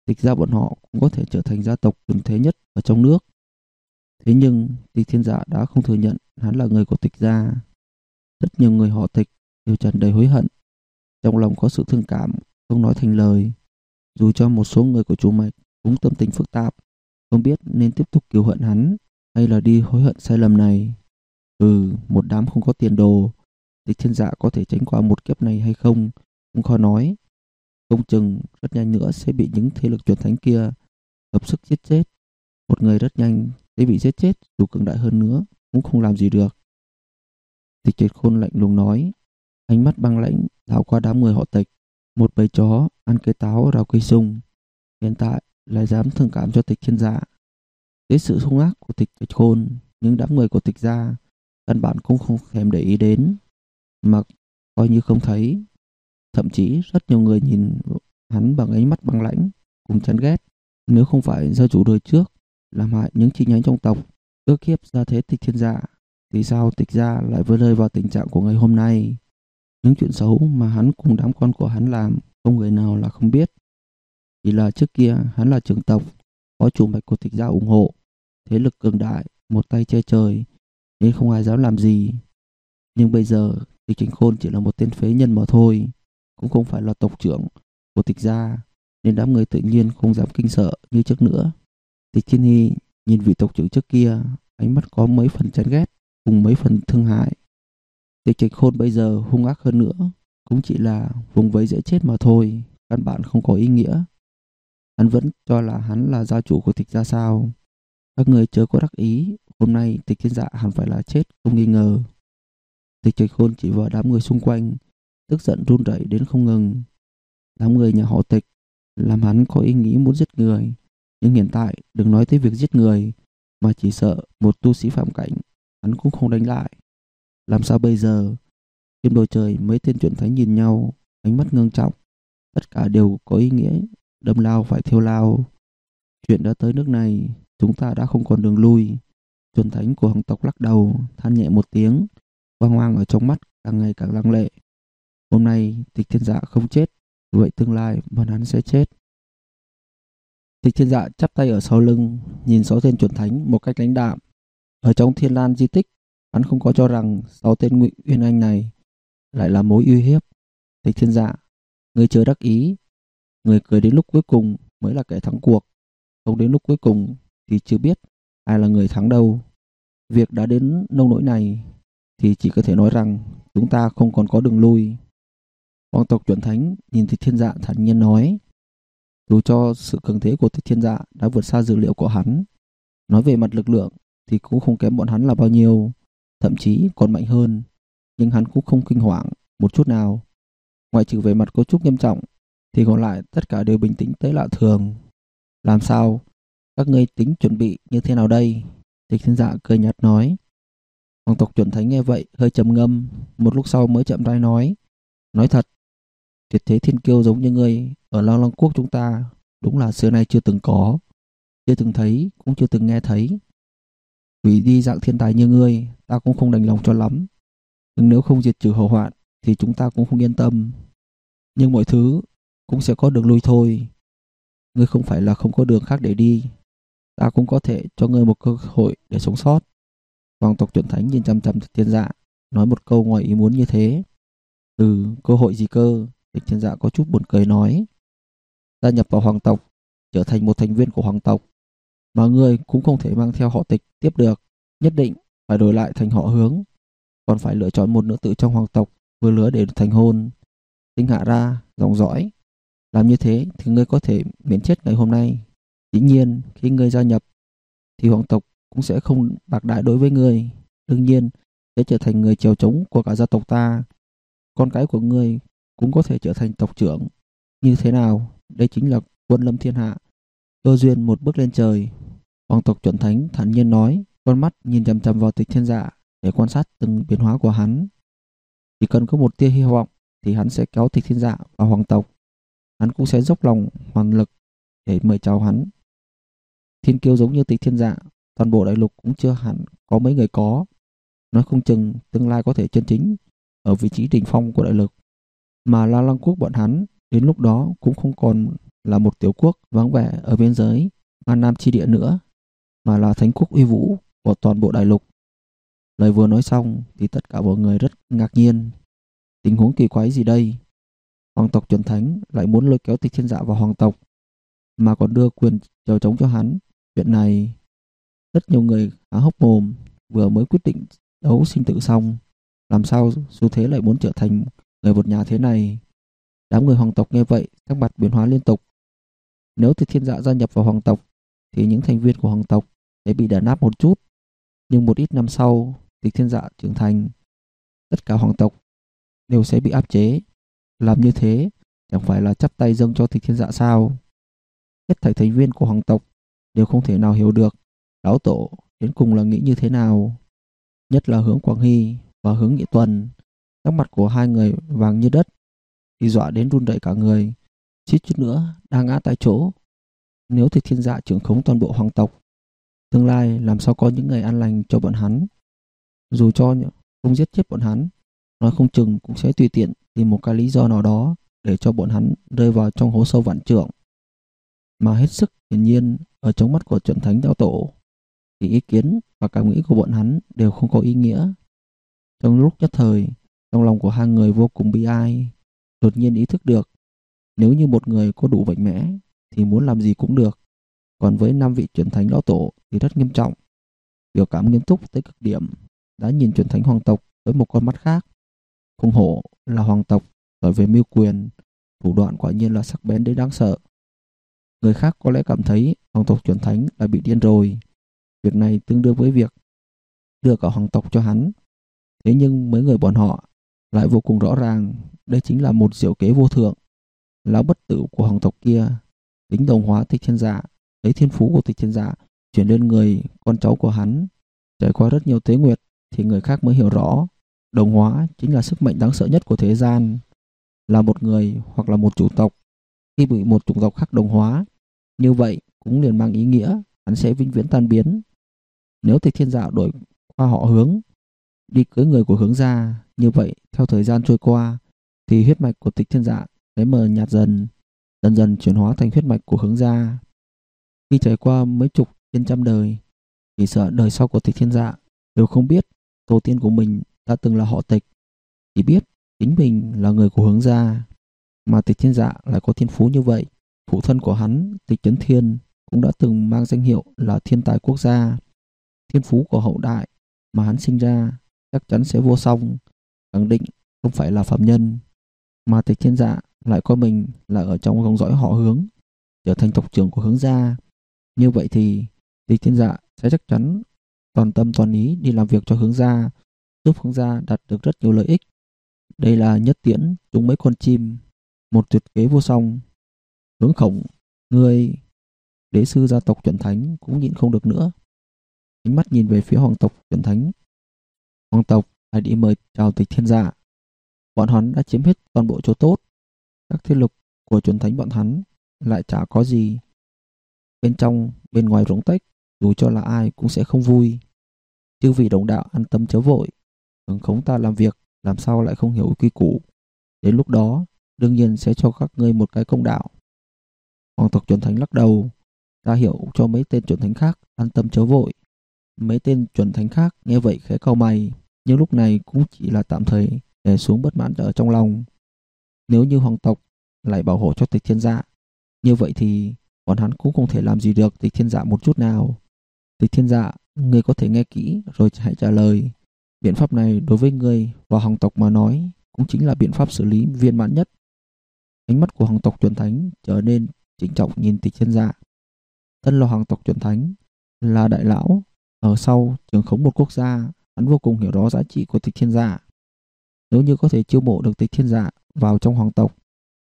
Tịch gia bọn họ cũng có thể trở thành gia tộc quyền thế nhất ở trong nước. Thế nhưng tịch thiên dạ đã không thừa nhận hắn là người của tịch gia. Rất nhiều người họ tịch đều tràn đầy hối hận. Trong lòng có sự thương cảm, không nói thành lời. Dù cho một số người của chủ mạch cũng tâm tình phức tạp, không biết nên tiếp tục kiêu hận hắn hay là đi hối hận sai lầm này. Ừ, một đám không có tiền đồ, Tịch thiên dạ có thể tránh qua một kiếp này hay không cũng khó nói. Công chừng rất nhanh nữa sẽ bị những thế lực truyền thánh kia hợp sức giết chết. Một người rất nhanh sẽ bị giết chết dù cường đại hơn nữa cũng không làm gì được. Tịch triệt khôn lạnh lùng nói, ánh mắt băng lãnh đảo qua đám người họ tịch. Một bầy chó ăn cây táo rào cây sung. Hiện tại lại dám thương cảm cho tịch thiên dạ. giả. Thế sự hung ác của tịch triệt khôn, những đám người của tịch gia căn bản cũng không thèm để ý đến mặc coi như không thấy. Thậm chí rất nhiều người nhìn hắn bằng ánh mắt băng lãnh, cùng chán ghét. Nếu không phải do chủ đời trước làm hại những chi nhánh trong tộc, ước hiếp ra thế tịch thiên dạ, thì sao tịch gia lại vừa rơi vào tình trạng của ngày hôm nay? Những chuyện xấu mà hắn cùng đám con của hắn làm, không người nào là không biết. Chỉ là trước kia hắn là trưởng tộc, có chủ mạch của tịch gia ủng hộ, thế lực cường đại, một tay che trời, nên không ai dám làm gì. Nhưng bây giờ Tịch Trình Khôn chỉ là một tên phế nhân mà thôi, cũng không phải là tộc trưởng của tịch gia, nên đám người tự nhiên không dám kinh sợ như trước nữa. Tịch Thiên Hy nhìn vị tộc trưởng trước kia, ánh mắt có mấy phần chán ghét, cùng mấy phần thương hại. Tịch Trạch Khôn bây giờ hung ác hơn nữa, cũng chỉ là vùng vẫy dễ chết mà thôi, căn bản không có ý nghĩa. Hắn vẫn cho là hắn là gia chủ của tịch gia sao. Các người chớ có đắc ý, hôm nay tịch thiên dạ hẳn phải là chết không nghi ngờ. Tịch trạch khôn chỉ vào đám người xung quanh, tức giận run rẩy đến không ngừng. Đám người nhà họ tịch làm hắn có ý nghĩ muốn giết người, nhưng hiện tại đừng nói tới việc giết người, mà chỉ sợ một tu sĩ phạm cảnh, hắn cũng không đánh lại. Làm sao bây giờ? Trên bầu trời mấy tên chuẩn thánh nhìn nhau, ánh mắt ngưng trọng, tất cả đều có ý nghĩa, đâm lao phải theo lao. Chuyện đã tới nước này, chúng ta đã không còn đường lui. Chuẩn thánh của hoàng tộc lắc đầu, than nhẹ một tiếng, quang hoang ở trong mắt càng ngày càng lăng lệ. Hôm nay tịch thiên dạ không chết, vậy tương lai bọn hắn sẽ chết. Tịch thiên dạ chắp tay ở sau lưng, nhìn sáu tên chuẩn thánh một cách lãnh đạm. Ở trong thiên lan di tích, hắn không có cho rằng sáu tên ngụy uyên anh này lại là mối uy hiếp. Tịch thiên dạ, người chờ đắc ý, người cười đến lúc cuối cùng mới là kẻ thắng cuộc. Không đến lúc cuối cùng thì chưa biết ai là người thắng đâu. Việc đã đến nông nỗi này thì chỉ có thể nói rằng chúng ta không còn có đường lui. Hoàng tộc chuẩn thánh nhìn Tịch Thiên Dạ thản nhiên nói, dù cho sự cường thế của Tịch Thiên Dạ đã vượt xa dữ liệu của hắn, nói về mặt lực lượng thì cũng không kém bọn hắn là bao nhiêu, thậm chí còn mạnh hơn, nhưng hắn cũng không kinh hoàng một chút nào. Ngoại trừ về mặt cấu trúc nghiêm trọng, thì còn lại tất cả đều bình tĩnh tới lạ thường. Làm sao? Các ngươi tính chuẩn bị như thế nào đây? Tịch Thiên Dạ cười nhạt nói. Hoàng tộc chuẩn thánh nghe vậy hơi trầm ngâm, một lúc sau mới chậm rãi nói. Nói thật, tuyệt thế thiên kiêu giống như ngươi ở Long Long Quốc chúng ta đúng là xưa nay chưa từng có, chưa từng thấy, cũng chưa từng nghe thấy. Vì đi dạng thiên tài như ngươi, ta cũng không đành lòng cho lắm. Nhưng nếu không diệt trừ hậu hoạn, thì chúng ta cũng không yên tâm. Nhưng mọi thứ cũng sẽ có đường lui thôi. Ngươi không phải là không có đường khác để đi. Ta cũng có thể cho ngươi một cơ hội để sống sót. Hoàng tộc chuẩn thánh nhìn chăm chăm thiên dạ, nói một câu ngoài ý muốn như thế. Ừ, cơ hội gì cơ? Tịch thiên dạ có chút buồn cười nói. Gia nhập vào hoàng tộc, trở thành một thành viên của hoàng tộc. Mà ngươi cũng không thể mang theo họ tịch tiếp được. Nhất định phải đổi lại thành họ hướng. Còn phải lựa chọn một nữ tử trong hoàng tộc vừa lứa để thành hôn. Tính hạ ra, dòng dõi. Làm như thế thì ngươi có thể miễn chết ngày hôm nay. Dĩ nhiên, khi ngươi gia nhập, thì hoàng tộc cũng sẽ không bạc đại đối với ngươi. Đương nhiên, sẽ trở thành người chèo chống của cả gia tộc ta. Con cái của ngươi cũng có thể trở thành tộc trưởng. Như thế nào? Đây chính là quân lâm thiên hạ. Cơ duyên một bước lên trời. Hoàng tộc chuẩn thánh thản nhiên nói, con mắt nhìn chằm chằm vào tịch thiên dạ để quan sát từng biến hóa của hắn. Chỉ cần có một tia hy vọng thì hắn sẽ kéo tịch thiên dạ vào hoàng tộc. Hắn cũng sẽ dốc lòng hoàn lực để mời chào hắn. Thiên kiêu giống như tịch thiên dạ, toàn bộ đại lục cũng chưa hẳn có mấy người có. Nói không chừng tương lai có thể chân chính ở vị trí đỉnh phong của đại lục. Mà La Lăng quốc bọn hắn đến lúc đó cũng không còn là một tiểu quốc vắng vẻ ở biên giới An Nam chi địa nữa, mà là thánh quốc uy vũ của toàn bộ đại lục. Lời vừa nói xong thì tất cả mọi người rất ngạc nhiên. Tình huống kỳ quái gì đây? Hoàng tộc chuẩn thánh lại muốn lôi kéo tịch thiên dạ vào hoàng tộc, mà còn đưa quyền chờ chống cho hắn. Chuyện này, rất nhiều người há hốc mồm, vừa mới quyết định đấu sinh tử xong. Làm sao xu thế lại muốn trở thành người một nhà thế này? Đám người hoàng tộc nghe vậy, sắc mặt biến hóa liên tục. Nếu tịch thiên dạ gia nhập vào hoàng tộc, thì những thành viên của hoàng tộc sẽ bị đàn áp một chút. Nhưng một ít năm sau, tịch thiên dạ trưởng thành, tất cả hoàng tộc đều sẽ bị áp chế. Làm như thế, chẳng phải là chắp tay dâng cho tịch thiên dạ sao? Hết thảy thành viên của hoàng tộc đều không thể nào hiểu được lão tổ đến cùng là nghĩ như thế nào. Nhất là hướng Quảng Hy và hướng Nghĩa Tuần, các mặt của hai người vàng như đất, thì dọa đến run rẩy cả người, suýt chút nữa đang ngã tại chỗ. Nếu thì thiên dạ trưởng khống toàn bộ hoàng tộc, tương lai làm sao có những ngày an lành cho bọn hắn. Dù cho không giết chết bọn hắn, nói không chừng cũng sẽ tùy tiện tìm một cái lý do nào đó để cho bọn hắn rơi vào trong hố sâu vạn trượng. Mà hết sức hiển nhiên ở trong mắt của chuẩn thánh đạo tổ thì ý kiến và cảm nghĩ của bọn hắn đều không có ý nghĩa. Trong lúc nhất thời, trong lòng của hai người vô cùng bi ai, đột nhiên ý thức được nếu như một người có đủ mạnh mẽ thì muốn làm gì cũng được. Còn với năm vị truyền thánh lão tổ thì rất nghiêm trọng. Biểu cảm nghiêm túc tới cực điểm, đã nhìn truyền thánh hoàng tộc với một con mắt khác. Không hổ là hoàng tộc giỏi về mưu quyền, thủ đoạn quả nhiên là sắc bén đến đáng sợ. Người khác có lẽ cảm thấy hoàng tộc truyền thánh là bị điên rồi. Việc này tương đương với việc đưa cả hoàng tộc cho hắn. Thế nhưng mấy người bọn họ lại vô cùng rõ ràng đây chính là một diệu kế vô thượng. Lão bất tử của hoàng tộc kia tính đồng hóa tịch thiên giả, lấy thiên phú của tịch thiên giả chuyển lên người con cháu của hắn. Trải qua rất nhiều tế nguyệt thì người khác mới hiểu rõ đồng hóa chính là sức mạnh đáng sợ nhất của thế gian. Là một người hoặc là một chủ tộc khi bị một chủng tộc khác đồng hóa như vậy cũng liền mang ý nghĩa hắn sẽ vĩnh viễn tan biến. Nếu tịch thiên giả đổi qua họ hướng đi cưới người của hướng gia. Như vậy, theo thời gian trôi qua, thì huyết mạch của tịch thiên dạ sẽ mờ nhạt dần dần dần chuyển hóa thành huyết mạch của hướng gia. Khi trải qua mấy chục trên trăm đời, chỉ sợ đời sau của tịch thiên dạ đều không biết tổ tiên của mình đã từng là họ tịch. Chỉ biết chính mình là người của hướng gia, mà tịch thiên dạ lại có thiên phú như vậy. Phụ thân của hắn, tịch chấn thiên, cũng đã từng mang danh hiệu là thiên tài quốc gia, thiên phú của hậu đại mà hắn sinh ra chắc chắn sẽ vô song. Khẳng định không phải là phạm nhân, mà tịch thiên dạ lại coi mình là ở trong dòng dõi họ hướng, trở thành tộc trưởng của hướng gia. Như vậy thì tịch thiên dạ sẽ chắc chắn toàn tâm toàn ý đi làm việc cho hướng gia, giúp hướng gia đạt được rất nhiều lợi ích. Đây là nhất tiễn chúng mấy con chim, một tuyệt kế vô song. Hướng khổng người đế sư gia tộc chuẩn thánh cũng nhịn không được nữa. Ánh mắt nhìn về phía hoàng tộc chuẩn thánh hoàng tộc lại đi mời chào tịch thiên giả, bọn hắn đã chiếm hết toàn bộ chỗ tốt. Các thế lực của chuẩn thánh bọn hắn lại chả có gì. Bên trong bên ngoài rỗng tách dù cho là ai cũng sẽ không vui. Chứ vì đồng đạo an tâm chớ vội. Hướng khống ta làm việc làm sao lại không hiểu quy củ. Đến lúc đó đương nhiên sẽ cho các ngươi một cái công đạo. Hoàng tộc chuẩn thánh lắc đầu. Ra hiệu cho mấy tên chuẩn thánh khác an tâm chớ vội. Mấy tên chuẩn thánh khác nghe vậy khẽ cau mày nhưng lúc này cũng chỉ là tạm thời để xuống bất mãn ở trong lòng Nếu như hoàng tộc lại bảo hộ cho tịch thiên dạ, như vậy thì bọn hắn cũng không thể làm gì được tịch thiên dạ một chút nào. Tịch thiên dạ, ngươi có thể nghe kỹ rồi hãy trả lời. Biện pháp này đối với ngươi và hoàng tộc mà nói cũng chính là biện pháp xử lý viên mãn nhất. Ánh mắt của hoàng tộc chuẩn thánh trở nên trịnh trọng nhìn tịch thiên dạ. Thân là hoàng tộc chuẩn thánh, là đại lão, ở sau trường khống một quốc gia, hắn vô cùng hiểu rõ giá trị của tịch thiên giả. Nếu như có thể chiêu mộ được tịch thiên giả vào trong hoàng tộc,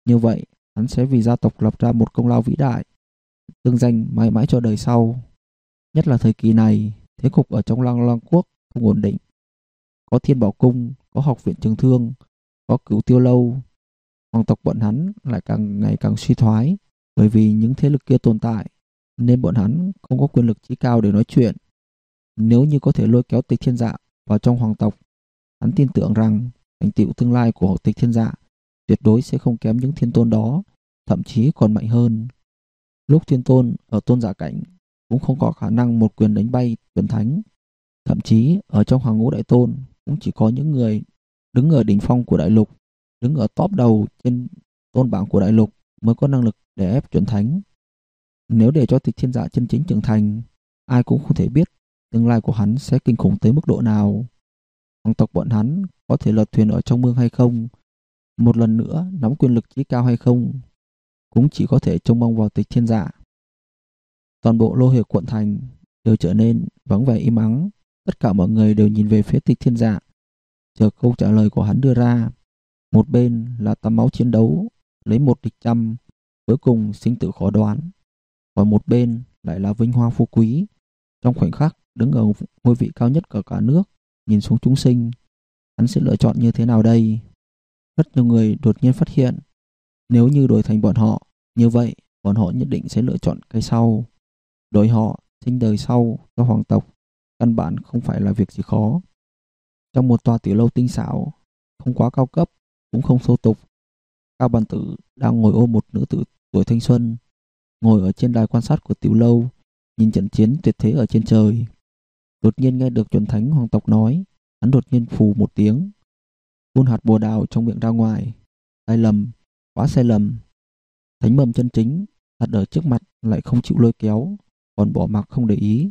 như vậy hắn sẽ vì gia tộc lập ra một công lao vĩ đại, tương danh mãi mãi cho đời sau. Nhất là thời kỳ này, thế cục ở trong lăng lăng quốc không ổn định. Có thiên bảo cung, có học viện trường thương, có cửu tiêu lâu. Hoàng tộc bọn hắn lại càng ngày càng suy thoái bởi vì những thế lực kia tồn tại nên bọn hắn không có quyền lực trí cao để nói chuyện. Nếu như có thể lôi kéo tịch thiên dạ vào trong hoàng tộc, hắn tin tưởng rằng thành tựu tương lai của tịch thiên dạ tuyệt đối sẽ không kém những thiên tôn đó, thậm chí còn mạnh hơn. Lúc thiên tôn ở tôn giả cảnh cũng không có khả năng một quyền đánh bay chuẩn thánh. Thậm chí ở trong hoàng ngũ đại tôn cũng chỉ có những người đứng ở đỉnh phong của đại lục, đứng ở top đầu trên tôn bảng của đại lục mới có năng lực để ép chuẩn thánh. Nếu để cho tịch thiên dạ chân chính trưởng thành, ai cũng không thể biết tương lai của hắn sẽ kinh khủng tới mức độ nào. Hoàng tộc bọn hắn có thể lật thuyền ở trong mương hay không, một lần nữa nắm quyền lực trí cao hay không, cũng chỉ có thể trông mong vào tịch thiên giả. Toàn bộ lô hiệp quận thành đều trở nên vắng vẻ im ắng, tất cả mọi người đều nhìn về phía tịch thiên giả, chờ câu trả lời của hắn đưa ra. Một bên là tắm máu chiến đấu, lấy một địch trăm, cuối cùng sinh tử khó đoán. Còn một bên lại là vinh hoa phú quý, trong khoảnh khắc đứng ở ngôi vị cao nhất của cả nước, nhìn xuống chúng sinh, hắn sẽ lựa chọn như thế nào đây? Rất nhiều người đột nhiên phát hiện, nếu như đổi thành bọn họ, như vậy bọn họ nhất định sẽ lựa chọn cái sau. Đổi họ sinh đời sau cho hoàng tộc, căn bản không phải là việc gì khó. Trong một tòa tiểu lâu tinh xảo, không quá cao cấp, cũng không sâu tục, Cao Bản Tử đang ngồi ôm một nữ tử tuổi thanh xuân, ngồi ở trên đài quan sát của tiểu lâu, nhìn trận chiến tuyệt thế ở trên trời. Đột nhiên nghe được chuẩn thánh hoàng tộc nói, hắn đột nhiên phù một tiếng, buôn hạt bồ đào trong miệng ra ngoài. Sai lầm, quá sai lầm. Thánh mầm chân chính đặt ở trước mặt lại không chịu lôi kéo, còn bỏ mặc không để ý.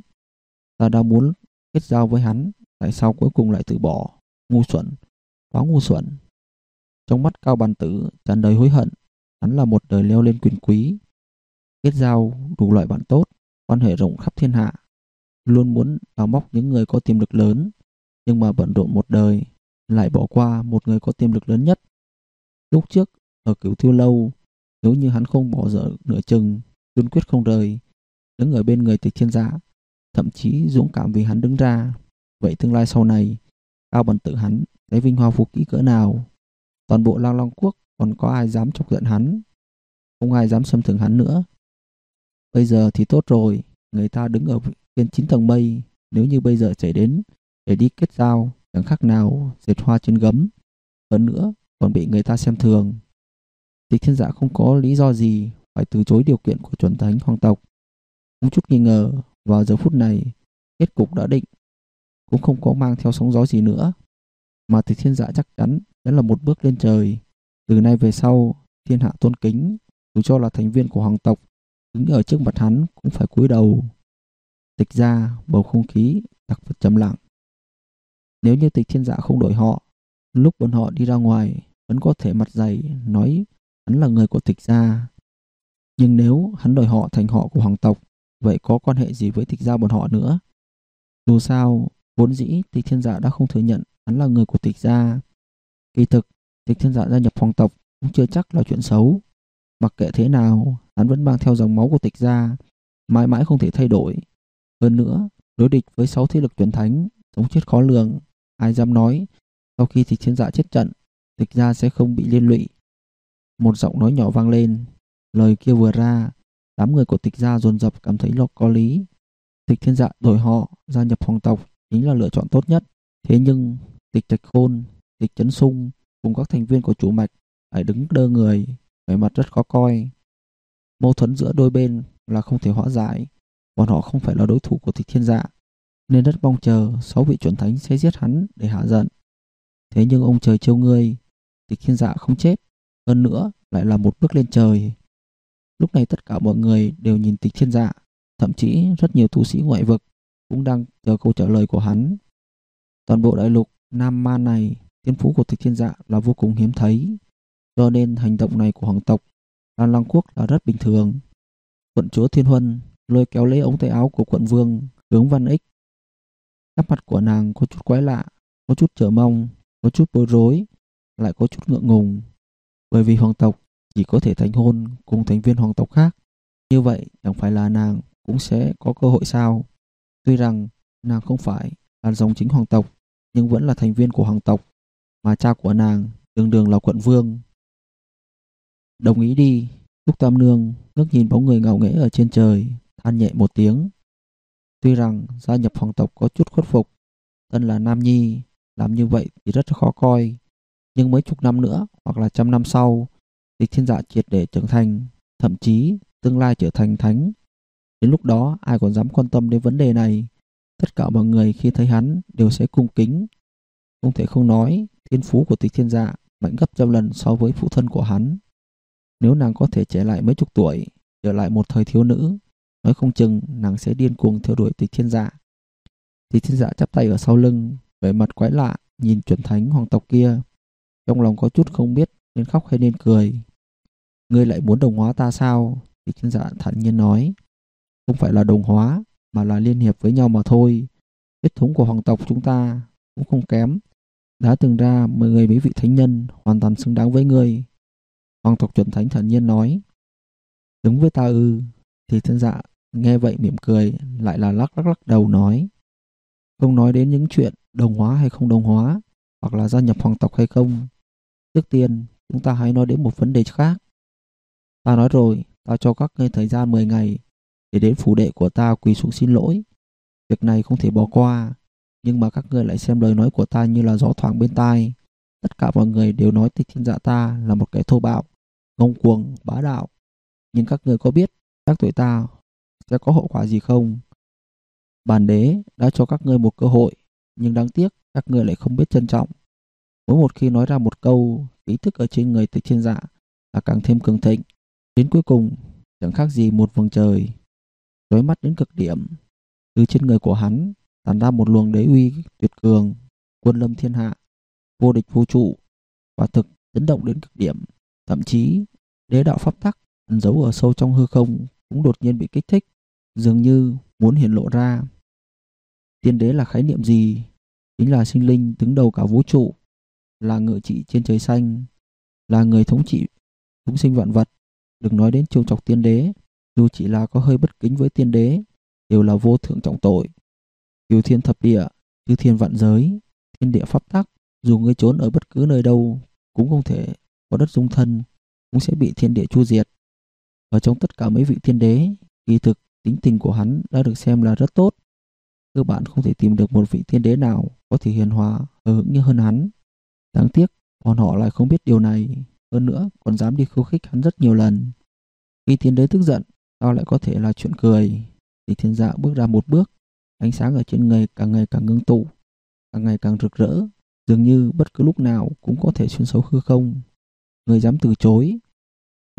Ta đã muốn kết giao với hắn, tại sao cuối cùng lại từ bỏ? Ngu xuẩn, quá ngu xuẩn. Trong mắt Cao Bàn Tử tràn đầy hối hận, hắn là một đời leo lên quyền quý, kết giao đủ loại bạn tốt, quan hệ rộng khắp thiên hạ, luôn muốn đào móc những người có tiềm lực lớn, nhưng mà bận rộn một đời lại bỏ qua một người có tiềm lực lớn nhất. Lúc trước ở cửu thiêu lâu, nếu như hắn không bỏ dở nửa chừng, tuyên quyết không rời, đứng ở bên người tịch thiên giả, thậm chí dũng cảm vì hắn đứng ra. Vậy tương lai sau này, cao bằng tự hắn lấy vinh hoa phú kỹ cỡ nào? Toàn bộ Lang Long Quốc còn có ai dám chọc giận hắn. Không ai dám xâm thường hắn nữa. Bây giờ thì tốt rồi, người ta đứng ở trên chín tầng mây, nếu như bây giờ chạy đến để đi kết giao, chẳng khác nào dệt hoa trên gấm. Hơn nữa, còn bị người ta xem thường. Tịch thiên giả không có lý do gì phải từ chối điều kiện của chuẩn thánh hoàng tộc. Không chút nghi ngờ, vào giờ phút này, kết cục đã định, cũng không có mang theo sóng gió gì nữa. Mà tịch thiên giả chắc chắn sẽ là một bước lên trời. Từ nay về sau, thiên hạ tôn kính, dù cho là thành viên của hoàng tộc, đứng ở trước mặt hắn cũng phải cúi đầu. Tịch ra, bầu không khí đặc biệt trầm lặng. Nếu như tịch thiên dạ không đổi họ, lúc bọn họ đi ra ngoài vẫn có thể mặt dày nói hắn là người của tịch gia. Nhưng nếu hắn đổi họ thành họ của hoàng tộc, vậy có quan hệ gì với tịch gia bọn họ nữa? Dù sao, vốn dĩ tịch thiên dạ đã không thừa nhận hắn là người của tịch gia. Kỳ thực, tịch thiên dạ gia nhập hoàng tộc cũng chưa chắc là chuyện xấu. Mặc kệ thế nào, hắn vẫn mang theo dòng máu của tịch gia, mãi mãi không thể thay đổi. Hơn nữa, đối địch với sáu thế lực tuyển thánh, sống chết khó lường, ai dám nói, sau khi tịch thiên dạ chết trận, tịch gia sẽ không bị liên lụy. Một giọng nói nhỏ vang lên, lời kia vừa ra, đám người của tịch gia dồn dập cảm thấy lo có lý. Tịch thiên dạ đổi họ, gia nhập hoàng tộc chính là lựa chọn tốt nhất. Thế nhưng, tịch trạch khôn, tịch chấn sung cùng các thành viên của chủ mạch phải đứng đơ người, vẻ mặt rất khó coi. Mâu thuẫn giữa đôi bên là không thể hóa giải, bọn họ không phải là đối thủ của tịch thiên dạ, nên rất mong chờ sáu vị chuẩn thánh sẽ giết hắn để hạ giận. Thế nhưng ông trời trêu ngươi, tịch thiên dạ không chết, hơn nữa lại là một bước lên trời. Lúc này tất cả mọi người đều nhìn tịch thiên dạ, thậm chí rất nhiều tu sĩ ngoại vực cũng đang chờ câu trả lời của hắn. Toàn bộ đại lục Nam ma này, thiên phú của tịch thiên dạ là vô cùng hiếm thấy, cho nên hành động này của hoàng tộc Lan Lăng Quốc là rất bình thường. Quận chúa Thiên Huân lôi kéo lấy ống tay áo của quận vương hướng Văn Ích. Sắc mặt của nàng có chút quái lạ, có chút chờ mong, có chút bối rối, lại có chút ngượng ngùng. Bởi vì hoàng tộc chỉ có thể thành hôn cùng thành viên hoàng tộc khác. Như vậy chẳng phải là nàng cũng sẽ có cơ hội sao? Tuy rằng nàng không phải là dòng chính hoàng tộc, nhưng vẫn là thành viên của hoàng tộc, mà cha của nàng đường đường là quận vương. Đồng ý đi, Trúc Tam Nương ngước nhìn bóng người ngạo nghễ ở trên trời, than nhẹ một tiếng. Tuy rằng gia nhập hoàng tộc có chút khuất phục, thân là Nam Nhi, làm như vậy thì rất khó coi. Nhưng mấy chục năm nữa hoặc là trăm năm sau, địch thiên dạ triệt để trưởng thành, thậm chí tương lai trở thành thánh. Đến lúc đó ai còn dám quan tâm đến vấn đề này, tất cả mọi người khi thấy hắn đều sẽ cung kính. Không thể không nói, thiên phú của tịch thiên dạ mạnh gấp trăm lần so với phụ thân của hắn. Nếu nàng có thể trẻ lại mấy chục tuổi, trở lại một thời thiếu nữ, nói không chừng nàng sẽ điên cuồng theo đuổi tịch thiên dạ. Tịch thiên dạ chắp tay ở sau lưng, vẻ mặt quái lạ, nhìn chuẩn thánh hoàng tộc kia. Trong lòng có chút không biết nên khóc hay nên cười. Ngươi lại muốn đồng hóa ta sao? Tịch thiên dạ thản nhiên nói. Không phải là đồng hóa, mà là liên hiệp với nhau mà thôi. Huyết thống của hoàng tộc chúng ta cũng không kém. Đã từng ra mười người mấy vị thánh nhân hoàn toàn xứng đáng với ngươi. Hoàng tộc chuẩn thánh thản nhiên nói. Đứng với ta ư, thì thiên dạ nghe vậy mỉm cười, lại là lắc lắc lắc đầu nói. Không nói đến những chuyện đồng hóa hay không đồng hóa, hoặc là gia nhập hoàng tộc hay không. Trước tiên, chúng ta hãy nói đến một vấn đề khác. Ta nói rồi, ta cho các ngươi thời gian 10 ngày để đến phủ đệ của ta quỳ xuống xin lỗi. Việc này không thể bỏ qua, nhưng mà các ngươi lại xem lời nói của ta như là gió thoảng bên tai. Tất cả mọi người đều nói tịch thiên dạ ta là một kẻ thô bạo, ngông cuồng, bá đạo. Nhưng các ngươi có biết các tuổi ta sẽ có hậu quả gì không? Bản đế đã cho các ngươi một cơ hội, nhưng đáng tiếc các ngươi lại không biết trân trọng. Mỗi một khi nói ra một câu, ý thức ở trên người tịch thiên dạ là càng thêm cường thịnh. Đến cuối cùng, chẳng khác gì một vầng trời, Đối mắt đến cực điểm. Từ trên người của hắn tản ra một luồng đế uy tuyệt cường, quân lâm thiên hạ, vô địch vô trụ, và thực chấn động đến cực điểm. Thậm chí, đế đạo pháp tắc ẩn giấu ở sâu trong hư không cũng đột nhiên bị kích thích, dường như muốn hiện lộ ra. Tiên đế là khái niệm gì? Chính là sinh linh đứng đầu cả vũ trụ, là ngự trị trên trời xanh, là người thống trị chúng sinh vạn vật. Đừng nói đến trêu chọc tiên đế, dù chỉ là có hơi bất kính với tiên đế, đều là vô thượng trọng tội. Cửu thiên thập địa, chư thiên vạn giới, thiên địa pháp tắc, dù ngươi trốn ở bất cứ nơi đâu, cũng không thể có đất dung thân, cũng sẽ bị thiên địa chu diệt. Ở trong tất cả mấy vị thiên đế, kỳ thực tính tình của hắn đã được xem là rất tốt. Cơ bản không thể tìm được một vị thiên đế nào có thể hiền hòa, hờ hững như hơn hắn. Đáng tiếc, bọn họ lại không biết điều này, hơn nữa còn dám đi khiêu khích hắn rất nhiều lần. Khi thiên đế tức giận, sao lại có thể là chuyện cười? Thì thiên dạ bước ra một bước, ánh sáng ở trên người càng ngày càng ngưng tụ, càng ngày càng rực rỡ, dường như bất cứ lúc nào cũng có thể xuyên xấu hư không. Người dám từ chối.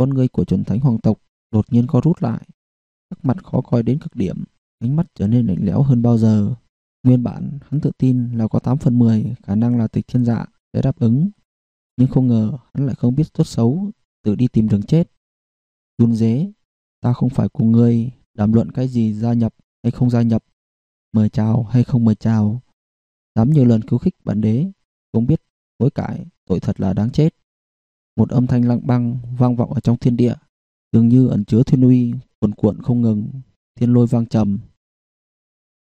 Con người của chuẩn thánh hoàng tộc đột nhiên co rút lại, sắc mặt khó coi đến cực điểm, ánh mắt trở nên lạnh lẽo hơn bao giờ. Nguyên bản hắn tự tin là có 8 phần 10 khả năng là tịch thiên dạ sẽ đáp ứng, nhưng không ngờ hắn lại không biết tốt xấu, tự đi tìm đường chết. Run dế, ta không phải cùng ngươi đàm luận cái gì gia nhập hay không gia nhập, mời chào hay không mời chào. Dám nhiều lần cứu khích bản đế, không biết hối cải, tội thật là đáng chết. Một âm thanh lặng băng vang vọng ở trong thiên địa, dường như ẩn chứa thiên uy, cuồn cuộn không ngừng, thiên lôi vang trầm.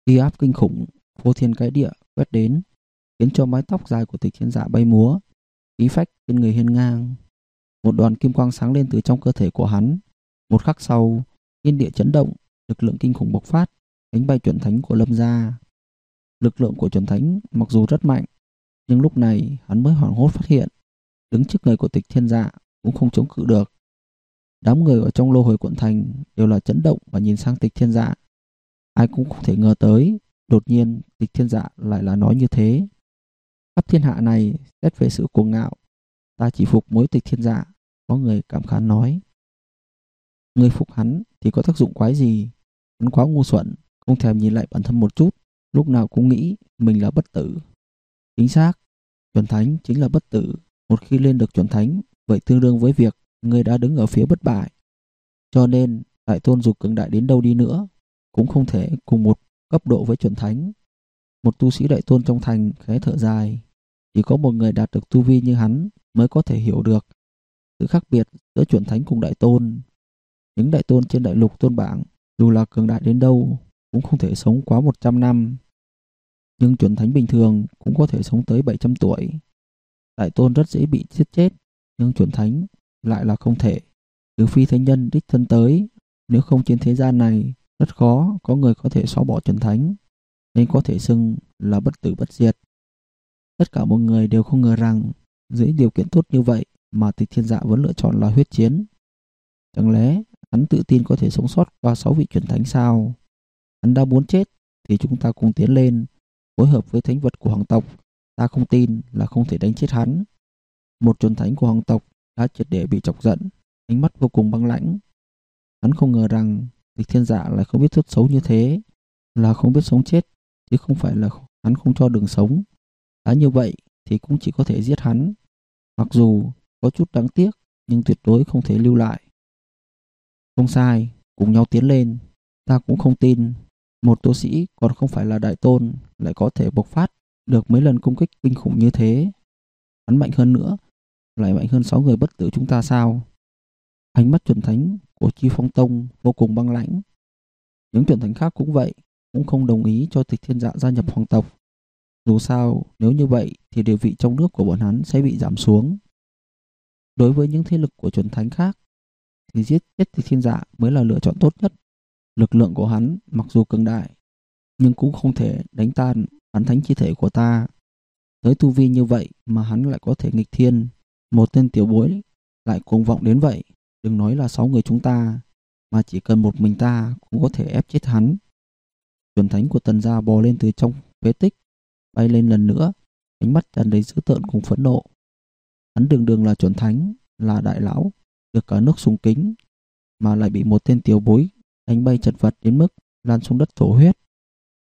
Khi áp kinh khủng, vô thiên cái địa quét đến, khiến cho mái tóc dài của tịch thiên giả bay múa, khí phách trên người hiên ngang. Một đoàn kim quang sáng lên từ trong cơ thể của hắn. Một khắc sau, thiên địa chấn động, lực lượng kinh khủng bộc phát, đánh bay chuẩn thánh của lâm gia. Lực lượng của chuẩn thánh mặc dù rất mạnh, nhưng lúc này hắn mới hoảng hốt phát hiện, đứng trước người của tịch thiên dạ cũng không chống cự được. Đám người ở trong lô hồi quận thành đều là chấn động và nhìn sang tịch thiên dạ. Ai cũng không thể ngờ tới, đột nhiên tịch thiên dạ lại là nói như thế. Khắp thiên hạ này, xét về sự cuồng ngạo, ta chỉ phục mối tịch thiên dạ, có người cảm khán nói. Người phục hắn thì có tác dụng quái gì? Hắn quá ngu xuẩn, không thèm nhìn lại bản thân một chút, lúc nào cũng nghĩ mình là bất tử. Chính xác, chuẩn thánh chính là bất tử. Một khi lên được chuẩn thánh, vậy tương đương với việc người đã đứng ở phía bất bại. Cho nên, đại tôn dù cường đại đến đâu đi nữa, cũng không thể cùng một cấp độ với chuẩn thánh. Một tu sĩ đại tôn trong thành khẽ thở dài, chỉ có một người đạt được tu vi như hắn mới có thể hiểu được sự khác biệt giữa chuẩn thánh cùng đại tôn. Những đại tôn trên đại lục tôn bảng, dù là cường đại đến đâu, cũng không thể sống quá 100 năm. Nhưng chuẩn thánh bình thường cũng có thể sống tới 700 tuổi. Đại tôn rất dễ bị giết chết, nhưng chuẩn thánh lại là không thể. Trừ phi thánh nhân đích thân tới, nếu không trên thế gian này, rất khó có người có thể xóa bỏ chuẩn thánh, nên có thể xưng là bất tử bất diệt. Tất cả mọi người đều không ngờ rằng, dưới điều kiện tốt như vậy mà tịch thiên dạ vẫn lựa chọn là huyết chiến. Chẳng lẽ hắn tự tin có thể sống sót qua sáu vị chuẩn thánh sao? Hắn đã muốn chết thì chúng ta cùng tiến lên, phối hợp với thánh vật của hoàng tộc. Ta không tin là không thể đánh chết hắn. Một chuẩn thánh của hoàng tộc đã triệt để bị chọc giận, ánh mắt vô cùng băng lãnh. Hắn không ngờ rằng tịch thiên dạ lại không biết tốt xấu như thế, là không biết sống chết, chứ không phải là hắn không cho đường sống. Đã như vậy thì cũng chỉ có thể giết hắn. Mặc dù có chút đáng tiếc, nhưng tuyệt đối không thể lưu lại. Không sai, cùng nhau tiến lên. Ta cũng không tin một tu sĩ còn không phải là đại tôn lại có thể bộc phát được mấy lần công kích kinh khủng như thế. Hắn mạnh hơn nữa, lại mạnh hơn sáu người bất tử chúng ta sao? Ánh mắt chuẩn thánh của Chi Phong Tông vô cùng băng lãnh. Những chuẩn thánh khác cũng vậy, cũng không đồng ý cho tịch thiên dạ gia nhập hoàng tộc. Dù sao, nếu như vậy thì địa vị trong nước của bọn hắn sẽ bị giảm xuống. Đối với những thế lực của chuẩn thánh khác, thì giết chết tịch thiên dạ mới là lựa chọn tốt nhất. Lực lượng của hắn mặc dù cường đại, nhưng cũng không thể đánh tan hắn thánh chi thể của ta. Tới tu vi như vậy mà hắn lại có thể nghịch thiên, một tên tiểu bối lại cuồng vọng đến vậy, đừng nói là sáu người chúng ta, mà chỉ cần một mình ta cũng có thể ép chết hắn. Chuẩn thánh của tần gia bò lên từ trong phế tích, bay lên lần nữa, ánh mắt tràn đầy dữ tợn cùng phẫn nộ. Hắn đường đường là chuẩn thánh, là đại lão, được cả nước sùng kính, mà lại bị một tên tiểu bối đánh bay chật vật đến mức lan xuống đất thổ huyết.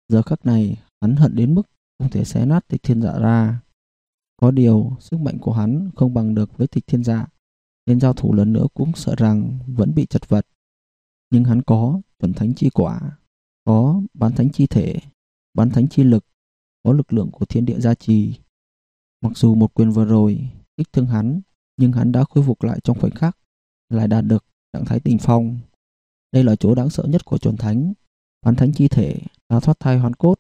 Giờ khắc này, hắn hận đến mức không thể xé nát tịch thiên dạ ra. Có điều, sức mạnh của hắn không bằng được với tịch thiên dạ, nên giao thủ lần nữa cũng sợ rằng vẫn bị chật vật. Nhưng hắn có chuẩn thánh chi quả, có bán thánh chi thể, bán thánh chi lực, có lực lượng của thiên địa gia trì. Mặc dù một quyền vừa rồi kích thương hắn, nhưng hắn đã khôi phục lại trong khoảnh khắc, lại đạt được trạng thái tình phong. Đây là chỗ đáng sợ nhất của chuẩn thánh. Bán thánh chi thể đã thoát thai hoàn cốt,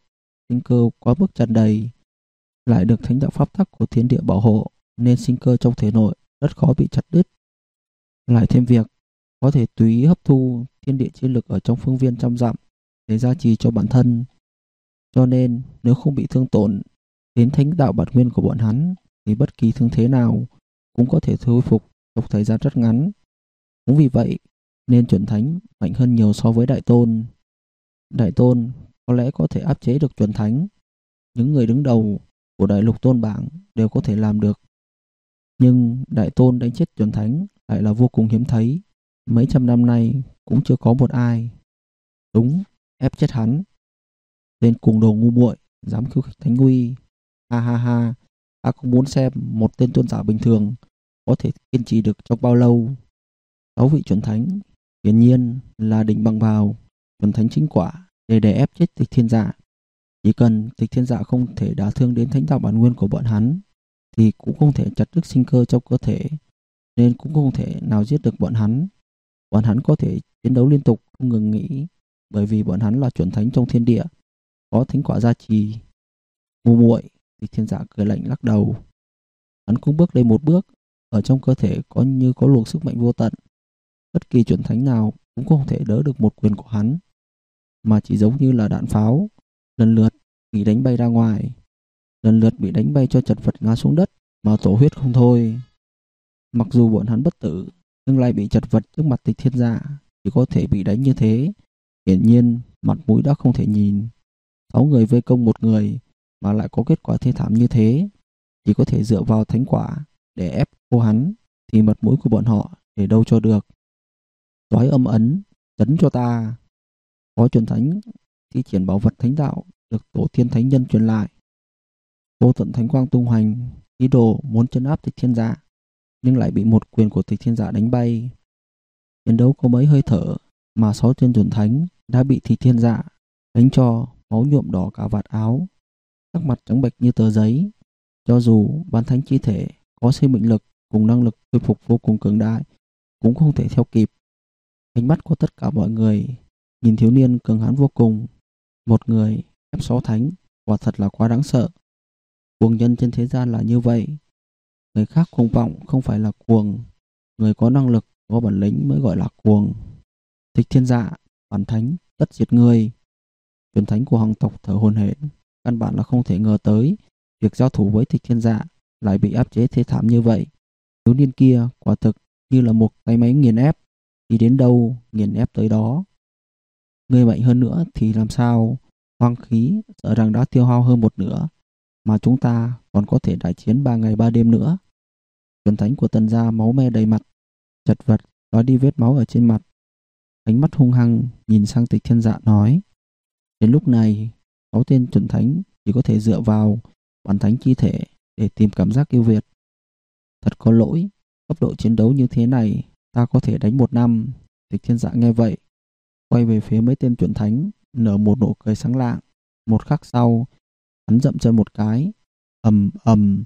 sinh cơ quá mức tràn đầy, lại được thánh đạo pháp tắc của thiên địa bảo hộ, nên sinh cơ trong thể nội rất khó bị chặt đứt. Lại thêm việc có thể tùy ý hấp thu thiên địa chi lực ở trong phương viên trăm dặm để gia trì cho bản thân. Cho nên nếu không bị thương tổn đến thánh đạo bản nguyên của bọn hắn thì bất kỳ thương thế nào cũng có thể hồi phục trong thời gian rất ngắn. Cũng vì vậy nên chuẩn thánh mạnh hơn nhiều so với đại tôn. Đại tôn có lẽ có thể áp chế được chuẩn thánh. Những người đứng đầu của đại lục tôn bảng đều có thể làm được. Nhưng đại tôn đánh chết chuẩn thánh lại là vô cùng hiếm thấy. Mấy trăm năm nay cũng chưa có một ai. Đúng, ép chết hắn. Tên cùng đồ ngu muội dám khiêu khích thánh uy Ha ha ha, ta cũng muốn xem một tên tôn giả bình thường có thể kiên trì được trong bao lâu. Sáu vị chuẩn thánh, hiển nhiên là đỉnh bằng vào chuẩn thánh chính quả để đè ép chết tịch thiên dạ. Chỉ cần tịch thiên dạ không thể đả thương đến thánh đạo bản nguyên của bọn hắn, thì cũng không thể chặt đứt sinh cơ trong cơ thể, nên cũng không thể nào giết được bọn hắn. Bọn hắn có thể chiến đấu liên tục không ngừng nghỉ, bởi vì bọn hắn là chuẩn thánh trong thiên địa, có thánh quả gia trì. Ngu muội, tịch thiên dạ cười lạnh lắc đầu. Hắn cũng bước lên một bước, ở trong cơ thể có như có luồng sức mạnh vô tận. Bất kỳ chuẩn thánh nào cũng không thể đỡ được một quyền của hắn, mà chỉ giống như là đạn pháo, lần lượt bị đánh bay ra ngoài, lần lượt bị đánh bay cho chật vật ngã xuống đất mà tổ huyết không thôi. Mặc dù bọn hắn bất tử, nhưng lại bị chật vật trước mặt tịch thiên dạ, chỉ có thể bị đánh như thế. Hiển nhiên, mặt mũi đã không thể nhìn. Sáu người vây công một người mà lại có kết quả thê thảm như thế, chỉ có thể dựa vào thánh quả để ép cô hắn thì mặt mũi của bọn họ để đâu cho được. Toái âm ấn, chấn cho ta. Có truyền thánh thi triển bảo vật thánh đạo được tổ tiên thánh nhân truyền lại. Vô tận thánh quang tung hoành, ý đồ muốn chấn áp tịch thiên giả nhưng lại bị một quyền của tịch thiên giả đánh bay. Chiến đấu có mấy hơi thở mà sáu chân chuẩn thánh đã bị tịch thiên giả đánh cho máu nhuộm đỏ cả vạt áo, sắc mặt trắng bệch như tờ giấy. Cho dù bán thánh chi thể có sinh mệnh lực cùng năng lực khôi phục vô cùng cường đại, cũng không thể theo kịp. Ánh mắt của tất cả mọi người nhìn thiếu niên cường hãn vô cùng. Một người ép sáu thánh, quả thật là quá đáng sợ. Cuồng nhân trên thế gian là như vậy. Người khác cuồng vọng không phải là cuồng. Người có năng lực, có bản lĩnh mới gọi là cuồng. Thích thiên dạ, bản thánh, tất diệt người. Truyền thánh của hoàng tộc thở hồn hển, căn bản là không thể ngờ tới việc giao thủ với thích thiên dạ lại bị áp chế thế thảm như vậy. Thiếu niên kia quả thực như là một tay máy nghiền ép, đi đến đâu nghiền ép tới đó. Người mạnh hơn nữa thì làm sao? Hoang khí sợ rằng đã tiêu hao hơn một nửa, mà chúng ta còn có thể đại chiến ba ngày ba đêm nữa. Chuẩn thánh của tần gia máu me đầy mặt, chật vật, nói đi vết máu ở trên mặt. Ánh mắt hung hăng nhìn sang tịch thiên dạ nói. Đến lúc này, sáu tên chuẩn thánh chỉ có thể dựa vào bản thánh chi thể để tìm cảm giác yêu Việt. Thật có lỗi, cấp độ chiến đấu như thế này, ta có thể đánh một năm. Tịch thiên dạ nghe vậy, quay về phía mấy tên chuẩn thánh, nở một nụ cười sáng lạng. Một khắc sau, hắn dậm chân một cái, ầm ầm,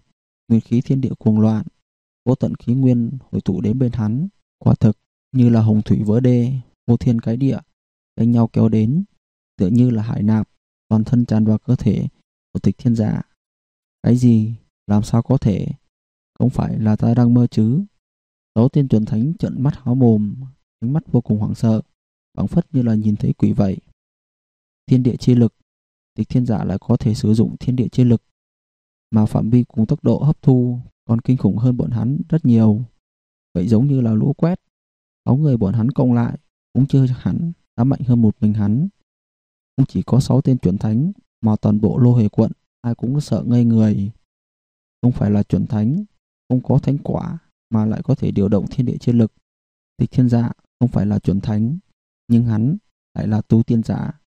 nguyên khí thiên địa cuồng loạn, vô tận khí nguyên hội tụ đến bên hắn, quả thực như là hồng thủy vỡ đê, vô thiên cái địa, đánh nhau kéo đến, tựa như là hải nạp, toàn thân tràn vào cơ thể của tịch thiên giả. Cái gì? Làm sao có thể? Không phải là ta đang mơ chứ? Sáu tiên chuẩn thánh trợn mắt há mồm, ánh mắt vô cùng hoảng sợ, phảng phất như là nhìn thấy quỷ vậy. Thiên địa chi lực, tịch thiên giả lại có thể sử dụng thiên địa chi lực, mà phạm vi cùng tốc độ hấp thu còn kinh khủng hơn bọn hắn rất nhiều. Vậy giống như là lũ quét, sáu người bọn hắn cộng lại cũng chưa hẳn đã mạnh hơn một mình hắn. Không chỉ có sáu tên chuẩn thánh mà toàn bộ lô hề quận ai cũng sợ ngây người. Không phải là chuẩn thánh, không có thánh quả mà lại có thể điều động thiên địa chiến lực. Tịch thiên dạ không phải là chuẩn thánh, nhưng hắn lại là tu tiên giả.